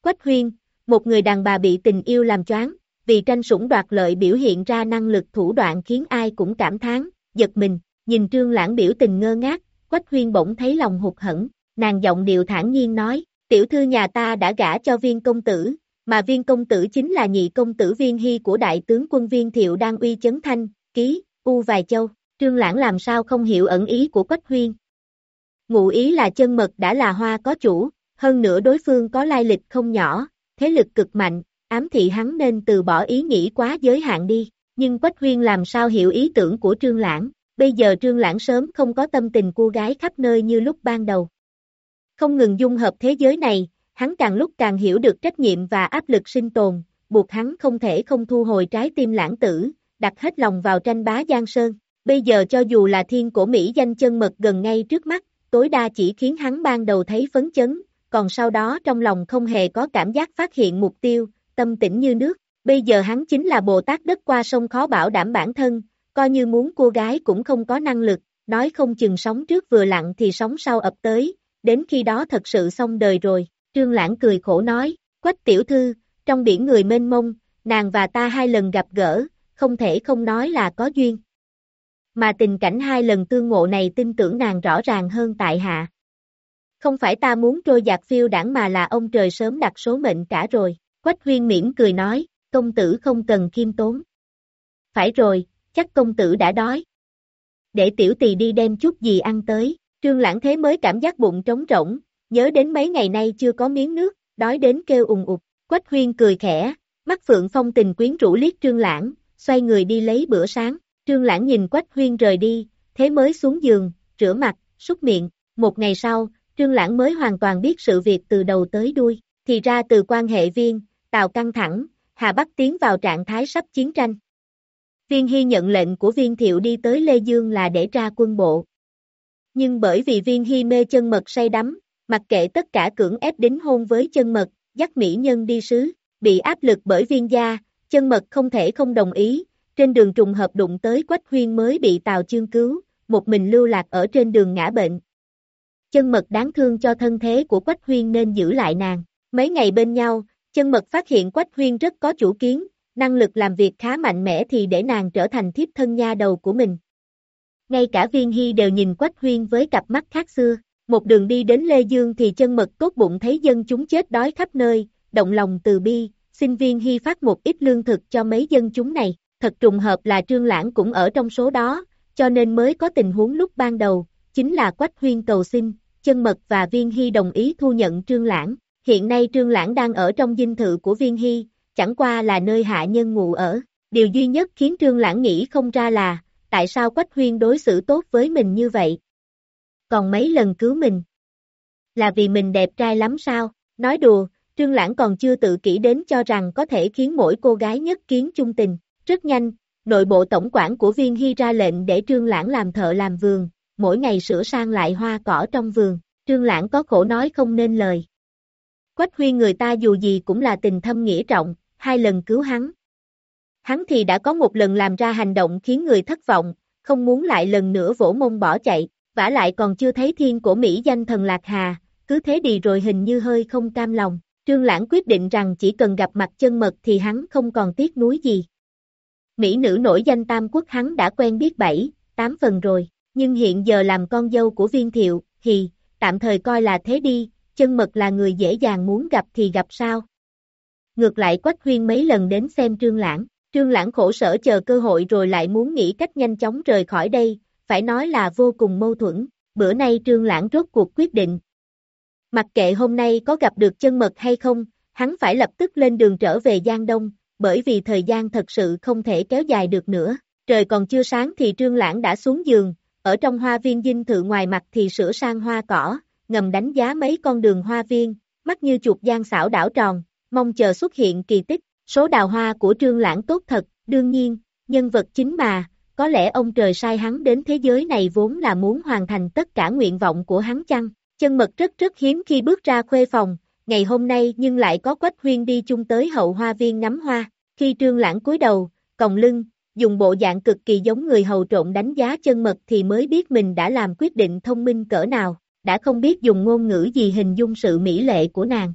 Quách Huyên, một người đàn bà bị tình yêu làm choáng, vì tranh sủng đoạt lợi biểu hiện ra năng lực thủ đoạn khiến ai cũng cảm thán, giật mình, nhìn trương lãng biểu tình ngơ ngác, Quách Huyên bỗng thấy lòng hụt hẫng, nàng giọng điệu thản nhiên nói, tiểu thư nhà ta đã gả cho viên công tử, mà viên công tử chính là nhị công tử viên hy của đại tướng quân viên thiệu đang uy chấn thanh, ký, u vài châu, trương lãng làm sao không hiểu ẩn ý của Quách Huyên. Ngụ ý là chân mật đã là hoa có chủ, hơn nữa đối phương có lai lịch không nhỏ, thế lực cực mạnh, ám thị hắn nên từ bỏ ý nghĩ quá giới hạn đi, nhưng Quách Huyên làm sao hiểu ý tưởng của Trương Lãng, bây giờ Trương Lãng sớm không có tâm tình cô gái khắp nơi như lúc ban đầu. Không ngừng dung hợp thế giới này, hắn càng lúc càng hiểu được trách nhiệm và áp lực sinh tồn, buộc hắn không thể không thu hồi trái tim lãng tử, đặt hết lòng vào tranh bá Giang Sơn. Bây giờ cho dù là thiên cổ Mỹ danh chân mật gần ngay trước mắt, tối đa chỉ khiến hắn ban đầu thấy phấn chấn, còn sau đó trong lòng không hề có cảm giác phát hiện mục tiêu, tâm tĩnh như nước. Bây giờ hắn chính là Bồ Tát đất qua sông khó bảo đảm bản thân, coi như muốn cô gái cũng không có năng lực, nói không chừng sóng trước vừa lặng thì sóng sau ập tới, đến khi đó thật sự xong đời rồi. Trương Lãng cười khổ nói, quách tiểu thư, trong biển người mênh mông, nàng và ta hai lần gặp gỡ, không thể không nói là có duyên. Mà tình cảnh hai lần tương ngộ này tin tưởng nàng rõ ràng hơn tại hạ. Không phải ta muốn trôi giặc phiêu đảng mà là ông trời sớm đặt số mệnh cả rồi. Quách huyên miễn cười nói, công tử không cần khiêm tốn. Phải rồi, chắc công tử đã đói. Để tiểu tỳ đi đem chút gì ăn tới, trương lãng thế mới cảm giác bụng trống rỗng, nhớ đến mấy ngày nay chưa có miếng nước, đói đến kêu ùng ụt. Quách huyên cười khẽ, mắt phượng phong tình quyến rũ liếc trương lãng, xoay người đi lấy bữa sáng. Trương lãng nhìn quách huyên rời đi, thế mới xuống giường, rửa mặt, súc miệng. Một ngày sau, trương lãng mới hoàn toàn biết sự việc từ đầu tới đuôi. Thì ra từ quan hệ viên, Tào căng thẳng, Hà Bắc tiến vào trạng thái sắp chiến tranh. Viên Hy nhận lệnh của viên thiệu đi tới Lê Dương là để ra quân bộ. Nhưng bởi vì viên Hy mê chân mật say đắm, mặc kệ tất cả cưỡng ép đính hôn với chân mật, dắt mỹ nhân đi sứ, bị áp lực bởi viên gia, chân mật không thể không đồng ý, trên đường trùng hợp đụng tới Quách Huyên mới bị Tào Chương cứu, một mình lưu lạc ở trên đường ngã bệnh. Chân mật đáng thương cho thân thế của Quách Huyên nên giữ lại nàng, mấy ngày bên nhau, Chân mật phát hiện Quách Huyên rất có chủ kiến, năng lực làm việc khá mạnh mẽ thì để nàng trở thành thiếp thân nha đầu của mình. Ngay cả viên hy đều nhìn Quách Huyên với cặp mắt khác xưa, một đường đi đến Lê Dương thì chân mật tốt bụng thấy dân chúng chết đói khắp nơi, động lòng từ bi, xin viên hy phát một ít lương thực cho mấy dân chúng này, thật trùng hợp là Trương Lãng cũng ở trong số đó, cho nên mới có tình huống lúc ban đầu, chính là Quách Huyên cầu xin, chân mật và viên hy đồng ý thu nhận Trương Lãng. Hiện nay Trương Lãng đang ở trong dinh thự của Viên Hy, chẳng qua là nơi hạ nhân ngủ ở. Điều duy nhất khiến Trương Lãng nghĩ không ra là, tại sao Quách Huyên đối xử tốt với mình như vậy? Còn mấy lần cứu mình? Là vì mình đẹp trai lắm sao? Nói đùa, Trương Lãng còn chưa tự kỹ đến cho rằng có thể khiến mỗi cô gái nhất kiến chung tình. Rất nhanh, nội bộ tổng quản của Viên Hy ra lệnh để Trương Lãng làm thợ làm vườn, mỗi ngày sửa sang lại hoa cỏ trong vườn. Trương Lãng có khổ nói không nên lời. Quách Huy người ta dù gì cũng là tình thâm nghĩa trọng, hai lần cứu hắn. Hắn thì đã có một lần làm ra hành động khiến người thất vọng, không muốn lại lần nữa vỗ mông bỏ chạy, vả lại còn chưa thấy thiên của Mỹ danh thần Lạc Hà, cứ thế đi rồi hình như hơi không cam lòng. Trương Lãng quyết định rằng chỉ cần gặp mặt chân mật thì hắn không còn tiếc nuối gì. Mỹ nữ nổi danh tam quốc hắn đã quen biết bảy, tám phần rồi, nhưng hiện giờ làm con dâu của viên thiệu, thì, tạm thời coi là thế đi, chân mật là người dễ dàng muốn gặp thì gặp sao. Ngược lại Quách Huyên mấy lần đến xem Trương Lãng, Trương Lãng khổ sở chờ cơ hội rồi lại muốn nghĩ cách nhanh chóng rời khỏi đây, phải nói là vô cùng mâu thuẫn. Bữa nay Trương Lãng rốt cuộc quyết định. Mặc kệ hôm nay có gặp được chân mật hay không, hắn phải lập tức lên đường trở về Giang Đông, bởi vì thời gian thật sự không thể kéo dài được nữa. Trời còn chưa sáng thì Trương Lãng đã xuống giường, ở trong hoa viên dinh thự ngoài mặt thì sửa sang hoa cỏ, ngầm đánh giá mấy con đường hoa viên, mắt như chuột gian xảo đảo tròn, mong chờ xuất hiện kỳ tích. Số đào hoa của Trương Lãng tốt thật, đương nhiên, nhân vật chính mà, có lẽ ông trời sai hắn đến thế giới này vốn là muốn hoàn thành tất cả nguyện vọng của hắn chăng? Chân mật rất rất hiếm khi bước ra khuê phòng, ngày hôm nay nhưng lại có Quách Huyên đi chung tới hậu hoa viên ngắm hoa. Khi Trương Lãng cúi đầu, còng lưng, dùng bộ dạng cực kỳ giống người hầu trộn đánh giá chân mật thì mới biết mình đã làm quyết định thông minh cỡ nào, đã không biết dùng ngôn ngữ gì hình dung sự mỹ lệ của nàng.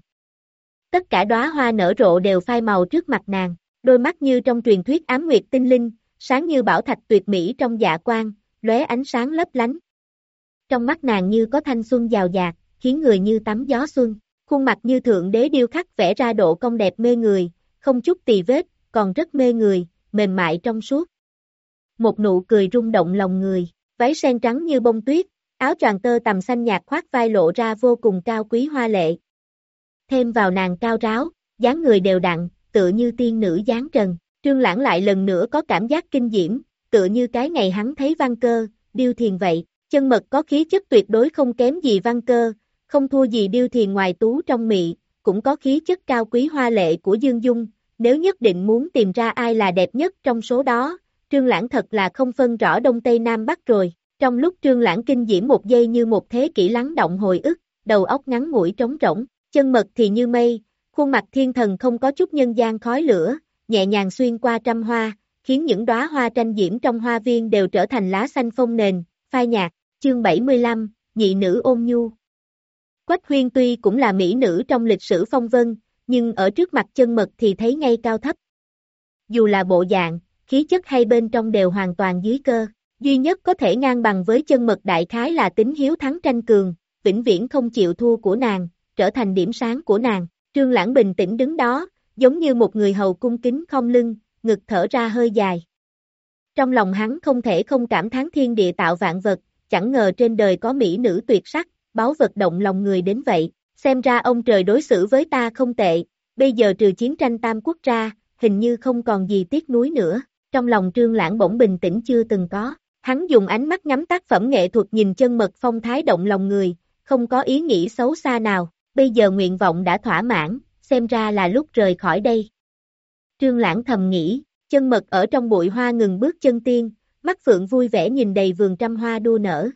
Tất cả đóa hoa nở rộ đều phai màu trước mặt nàng, đôi mắt như trong truyền thuyết ám nguyệt tinh linh, sáng như bảo thạch tuyệt mỹ trong dạ quan, lóe ánh sáng lấp lánh. Trong mắt nàng như có thanh xuân giàu dạt, khiến người như tắm gió xuân, khuôn mặt như thượng đế điêu khắc vẽ ra độ công đẹp mê người, không chút tì vết, còn rất mê người, mềm mại trong suốt. Một nụ cười rung động lòng người, váy sen trắng như bông tuyết, áo choàng tơ tầm xanh nhạt khoác vai lộ ra vô cùng cao quý hoa lệ. Thêm vào nàng cao ráo, dáng người đều đặn, tựa như tiên nữ dáng trần, trương lãng lại lần nữa có cảm giác kinh diễm, tựa như cái ngày hắn thấy văn cơ, điêu thiền vậy, chân mật có khí chất tuyệt đối không kém gì văn cơ, không thua gì điêu thiền ngoài tú trong mị, cũng có khí chất cao quý hoa lệ của Dương Dung, nếu nhất định muốn tìm ra ai là đẹp nhất trong số đó, Trương Lãng thật là không phân rõ Đông Tây Nam Bắc rồi. Trong lúc Trương Lãng kinh diễm một giây như một thế kỷ lắng động hồi ức, đầu óc ngắn ngủi trống rỗng, chân mật thì như mây, khuôn mặt thiên thần không có chút nhân gian khói lửa, nhẹ nhàng xuyên qua trăm hoa, khiến những đóa hoa tranh diễm trong hoa viên đều trở thành lá xanh phong nền, phai nhạt, chương 75, nhị nữ ôn nhu. Quách huyên tuy cũng là mỹ nữ trong lịch sử phong vân, nhưng ở trước mặt chân mật thì thấy ngay cao thấp. Dù là bộ dạng, khí chất hay bên trong đều hoàn toàn dưới cơ, duy nhất có thể ngang bằng với chân mật đại khái là tính hiếu thắng tranh cường, vĩnh viễn không chịu thua của nàng, trở thành điểm sáng của nàng. Trương Lãng bình tĩnh đứng đó, giống như một người hầu cung kính không lưng, ngực thở ra hơi dài. Trong lòng hắn không thể không cảm thán thiên địa tạo vạn vật, chẳng ngờ trên đời có mỹ nữ tuyệt sắc, báo vật động lòng người đến vậy. Xem ra ông trời đối xử với ta không tệ, bây giờ trừ chiến tranh tam quốc ra, hình như không còn gì tiếc nuối nữa. Trong lòng trương lãng bỗng bình tĩnh chưa từng có. Hắn dùng ánh mắt ngắm tác phẩm nghệ thuật nhìn chân mật phong thái động lòng người, không có ý nghĩ xấu xa nào, bây giờ nguyện vọng đã thỏa mãn, xem ra là lúc rời khỏi đây. Trương Lãng thầm nghĩ, chân mật ở trong bụi hoa ngừng bước chân tiên, mắt phượng vui vẻ nhìn đầy vườn trăm hoa đua nở.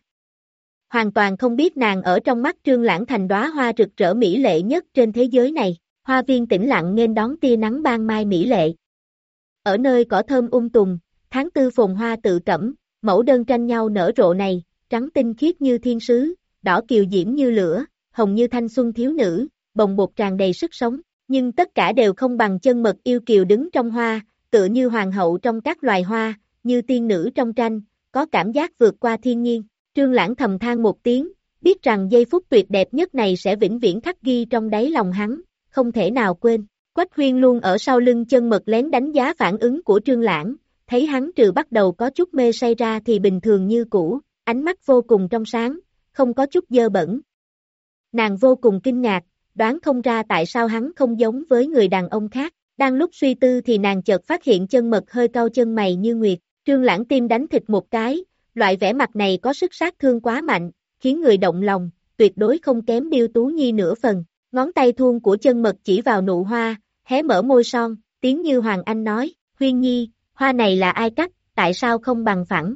Hoàn toàn không biết nàng ở trong mắt Trương Lãng thành đóa hoa rực rỡ mỹ lệ nhất trên thế giới này, hoa viên tĩnh lặng nên đón tia nắng ban mai mỹ lệ. Ở nơi cỏ thơm um tùm, tháng tư phồn hoa tự cẩm, mẫu đơn tranh nhau nở rộ này, trắng tinh khiết như thiên sứ, đỏ kiều diễm như lửa, hồng như thanh xuân thiếu nữ, bồng bột tràn đầy sức sống, nhưng tất cả đều không bằng chân mật yêu kiều đứng trong hoa, tựa như hoàng hậu trong các loài hoa, như tiên nữ trong tranh, có cảm giác vượt qua thiên nhiên. Trương Lãng thầm than một tiếng, biết rằng giây phút tuyệt đẹp nhất này sẽ vĩnh viễn khắc ghi trong đáy lòng hắn, không thể nào quên. Quách huyên luôn ở sau lưng chân mật lén đánh giá phản ứng của Trương Lãng, thấy hắn trừ bắt đầu có chút mê say ra thì bình thường như cũ, ánh mắt vô cùng trong sáng, không có chút dơ bẩn. Nàng vô cùng kinh ngạc, đoán không ra tại sao hắn không giống với người đàn ông khác. Đang lúc suy tư thì nàng chợt phát hiện chân mật hơi cau chân mày như nguyệt, trương lãng tim đánh thịt một cái, loại vẻ mặt này có sức sát thương quá mạnh, khiến người động lòng, tuyệt đối không kém điêu tú nhi nửa phần. Ngón tay thuôn của chân mật chỉ vào nụ hoa, hé mở môi son, tiếng như Hoàng Anh nói, huyên nhi, hoa này là ai cắt, tại sao không bằng phẳng?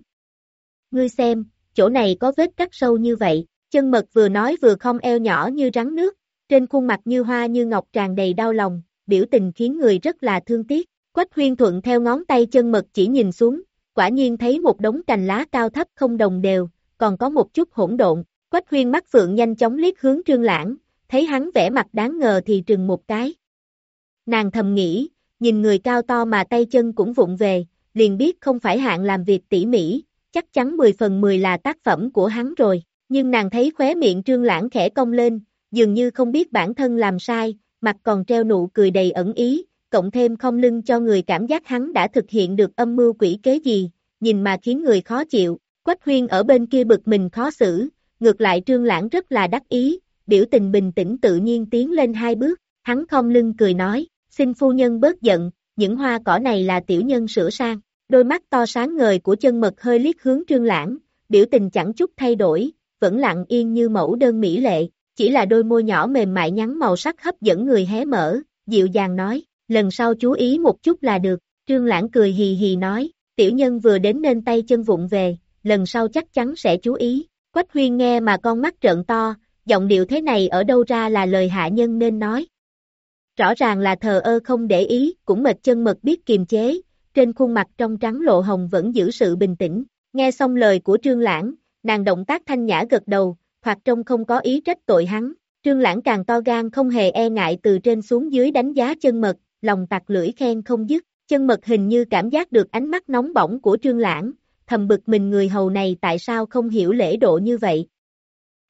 Ngươi xem, chỗ này có vết cắt sâu như vậy, chân mật vừa nói vừa không eo nhỏ như rắn nước, trên khuôn mặt như hoa như ngọc tràn đầy đau lòng, biểu tình khiến người rất là thương tiếc. Quách huyên thuận theo ngón tay chân mật chỉ nhìn xuống, quả nhiên thấy một đống cành lá cao thấp không đồng đều, còn có một chút hỗn độn. Quách huyên mắt phượng nhanh chóng liếc hướng trương lãng, thấy hắn vẻ mặt đáng ngờ thì trừng một cái. Nàng thầm nghĩ, nhìn người cao to mà tay chân cũng vụng về, liền biết không phải hạng làm việc tỉ mỉ, chắc chắn 10 phần 10 là tác phẩm của hắn rồi, nhưng nàng thấy khóe miệng trương lãng khẽ cong lên, dường như không biết bản thân làm sai, mặt còn treo nụ cười đầy ẩn ý, cộng thêm không lưng cho người cảm giác hắn đã thực hiện được âm mưu quỷ kế gì, nhìn mà khiến người khó chịu, Quách Huyên ở bên kia bực mình khó xử, ngược lại Trương Lãng rất là đắc ý, biểu tình bình tĩnh tự nhiên tiến lên hai bước, hắn không lưng cười nói, xin phu nhân bớt giận, những hoa cỏ này là tiểu nhân sửa sang, đôi mắt to sáng ngời của chân mật hơi liếc hướng Trương Lãng, biểu tình chẳng chút thay đổi, vẫn lặng yên như mẫu đơn mỹ lệ, chỉ là đôi môi nhỏ mềm mại nhắn màu sắc hấp dẫn người hé mở, dịu dàng nói, lần sau chú ý một chút là được, Trương Lãng cười hì hì nói, tiểu nhân vừa đến nên tay chân vụng về, lần sau chắc chắn sẽ chú ý, Quách Huyên nghe mà con mắt trợn to, giọng điệu thế này ở đâu ra là lời hạ nhân nên nói. Rõ ràng là thờ ơ không để ý, cũng mệt chân mật biết kiềm chế, trên khuôn mặt trong trắng lộ hồng vẫn giữ sự bình tĩnh, nghe xong lời của Trương Lãng, nàng động tác thanh nhã gật đầu, hoặc trông không có ý trách tội hắn, Trương Lãng càng to gan không hề e ngại từ trên xuống dưới đánh giá chân mật, lòng tặc lưỡi khen không dứt, chân mật hình như cảm giác được ánh mắt nóng bỏng của Trương Lãng, thầm bực mình người hầu này tại sao không hiểu lễ độ như vậy.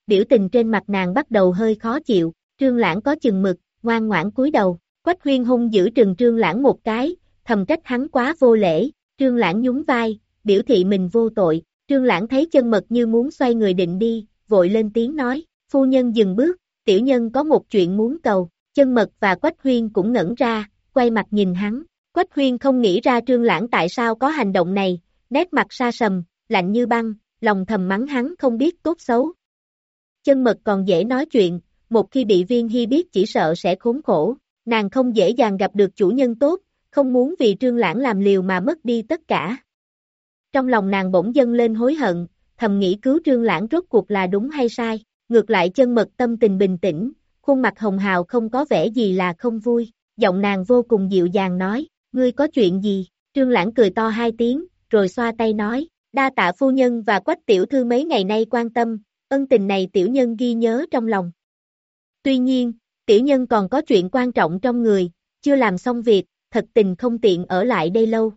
Biểu tình trên mặt nàng bắt đầu hơi khó chịu, Trương Lãng có chừng mực, ngoan ngoãn cúi đầu, Quách Huyên hung giữ trừng Trương Lãng một cái, thầm trách hắn quá vô lễ, Trương Lãng nhún vai, biểu thị mình vô tội, Trương Lãng thấy chân mật như muốn xoay người định đi, vội lên tiếng nói, phu nhân dừng bước, tiểu nhân có một chuyện muốn cầu, chân mật và Quách Huyên cũng ngẩn ra, quay mặt nhìn hắn, Quách Huyên không nghĩ ra Trương Lãng tại sao có hành động này, nét mặt xa sầm, lạnh như băng, lòng thầm mắng hắn không biết tốt xấu. Chân mật còn dễ nói chuyện, một khi bị viên hy biết chỉ sợ sẽ khốn khổ, nàng không dễ dàng gặp được chủ nhân tốt, không muốn vì trương lãng làm liều mà mất đi tất cả. Trong lòng nàng bỗng dâng lên hối hận, thầm nghĩ cứu trương lãng rốt cuộc là đúng hay sai, ngược lại chân mật tâm tình bình tĩnh, khuôn mặt hồng hào không có vẻ gì là không vui, giọng nàng vô cùng dịu dàng nói, ngươi có chuyện gì, trương lãng cười to hai tiếng, rồi xoa tay nói, đa tạ phu nhân và quách tiểu thư mấy ngày nay quan tâm, ân tình này tiểu nhân ghi nhớ trong lòng. Tuy nhiên, tiểu nhân còn có chuyện quan trọng trong người, chưa làm xong việc, thật tình không tiện ở lại đây lâu.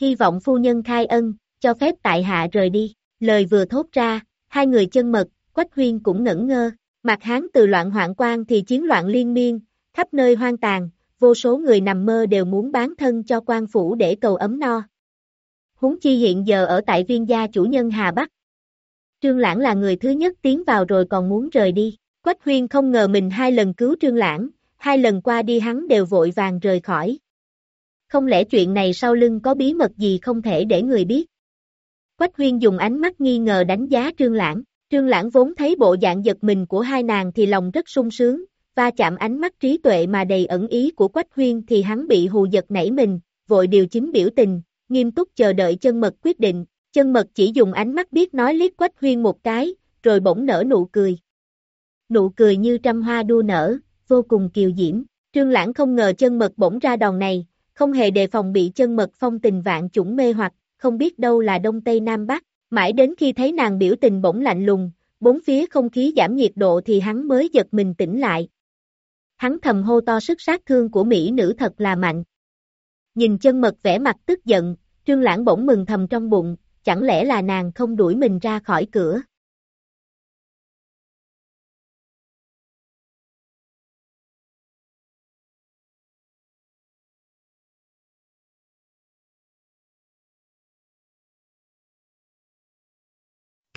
Hy vọng phu nhân khai ân, cho phép tại hạ rời đi. Lời vừa thốt ra, hai người chân mật, Quách Huyên cũng ngẩn ngơ. Mặt hán từ loạn hoạn quan thì chiến loạn liên miên, khắp nơi hoang tàn, vô số người nằm mơ đều muốn bán thân cho quan phủ để cầu ấm no. Huống chi hiện giờ ở tại viên gia chủ nhân Hà Bắc. Trương Lãng là người thứ nhất tiến vào rồi còn muốn rời đi. Quách Huyên không ngờ mình hai lần cứu Trương Lãng, hai lần qua đi hắn đều vội vàng rời khỏi. Không lẽ chuyện này sau lưng có bí mật gì không thể để người biết? Quách Huyên dùng ánh mắt nghi ngờ đánh giá Trương Lãng, Trương Lãng vốn thấy bộ dạng giật mình của hai nàng thì lòng rất sung sướng, va chạm ánh mắt trí tuệ mà đầy ẩn ý của Quách Huyên thì hắn bị hù giật nảy mình, vội điều chính biểu tình, nghiêm túc chờ đợi chân mật quyết định, chân mật chỉ dùng ánh mắt biết nói liếc Quách Huyên một cái, rồi bỗng nở nụ cười. Nụ cười như trăm hoa đua nở, vô cùng kiều diễm. Trương Lãng không ngờ chân mật bỗng ra đòn này, không hề đề phòng bị chân mật phong tình vạn chủng mê hoặc, không biết đâu là đông tây nam bắc, mãi đến khi thấy nàng biểu tình bỗng lạnh lùng, bốn phía không khí giảm nhiệt độ thì hắn mới giật mình tỉnh lại. Hắn thầm hô to sức sát thương của mỹ nữ thật là mạnh. Nhìn chân mật vẻ mặt tức giận, Trương Lãng bỗng mừng thầm trong bụng, chẳng lẽ là nàng không đuổi mình ra khỏi cửa.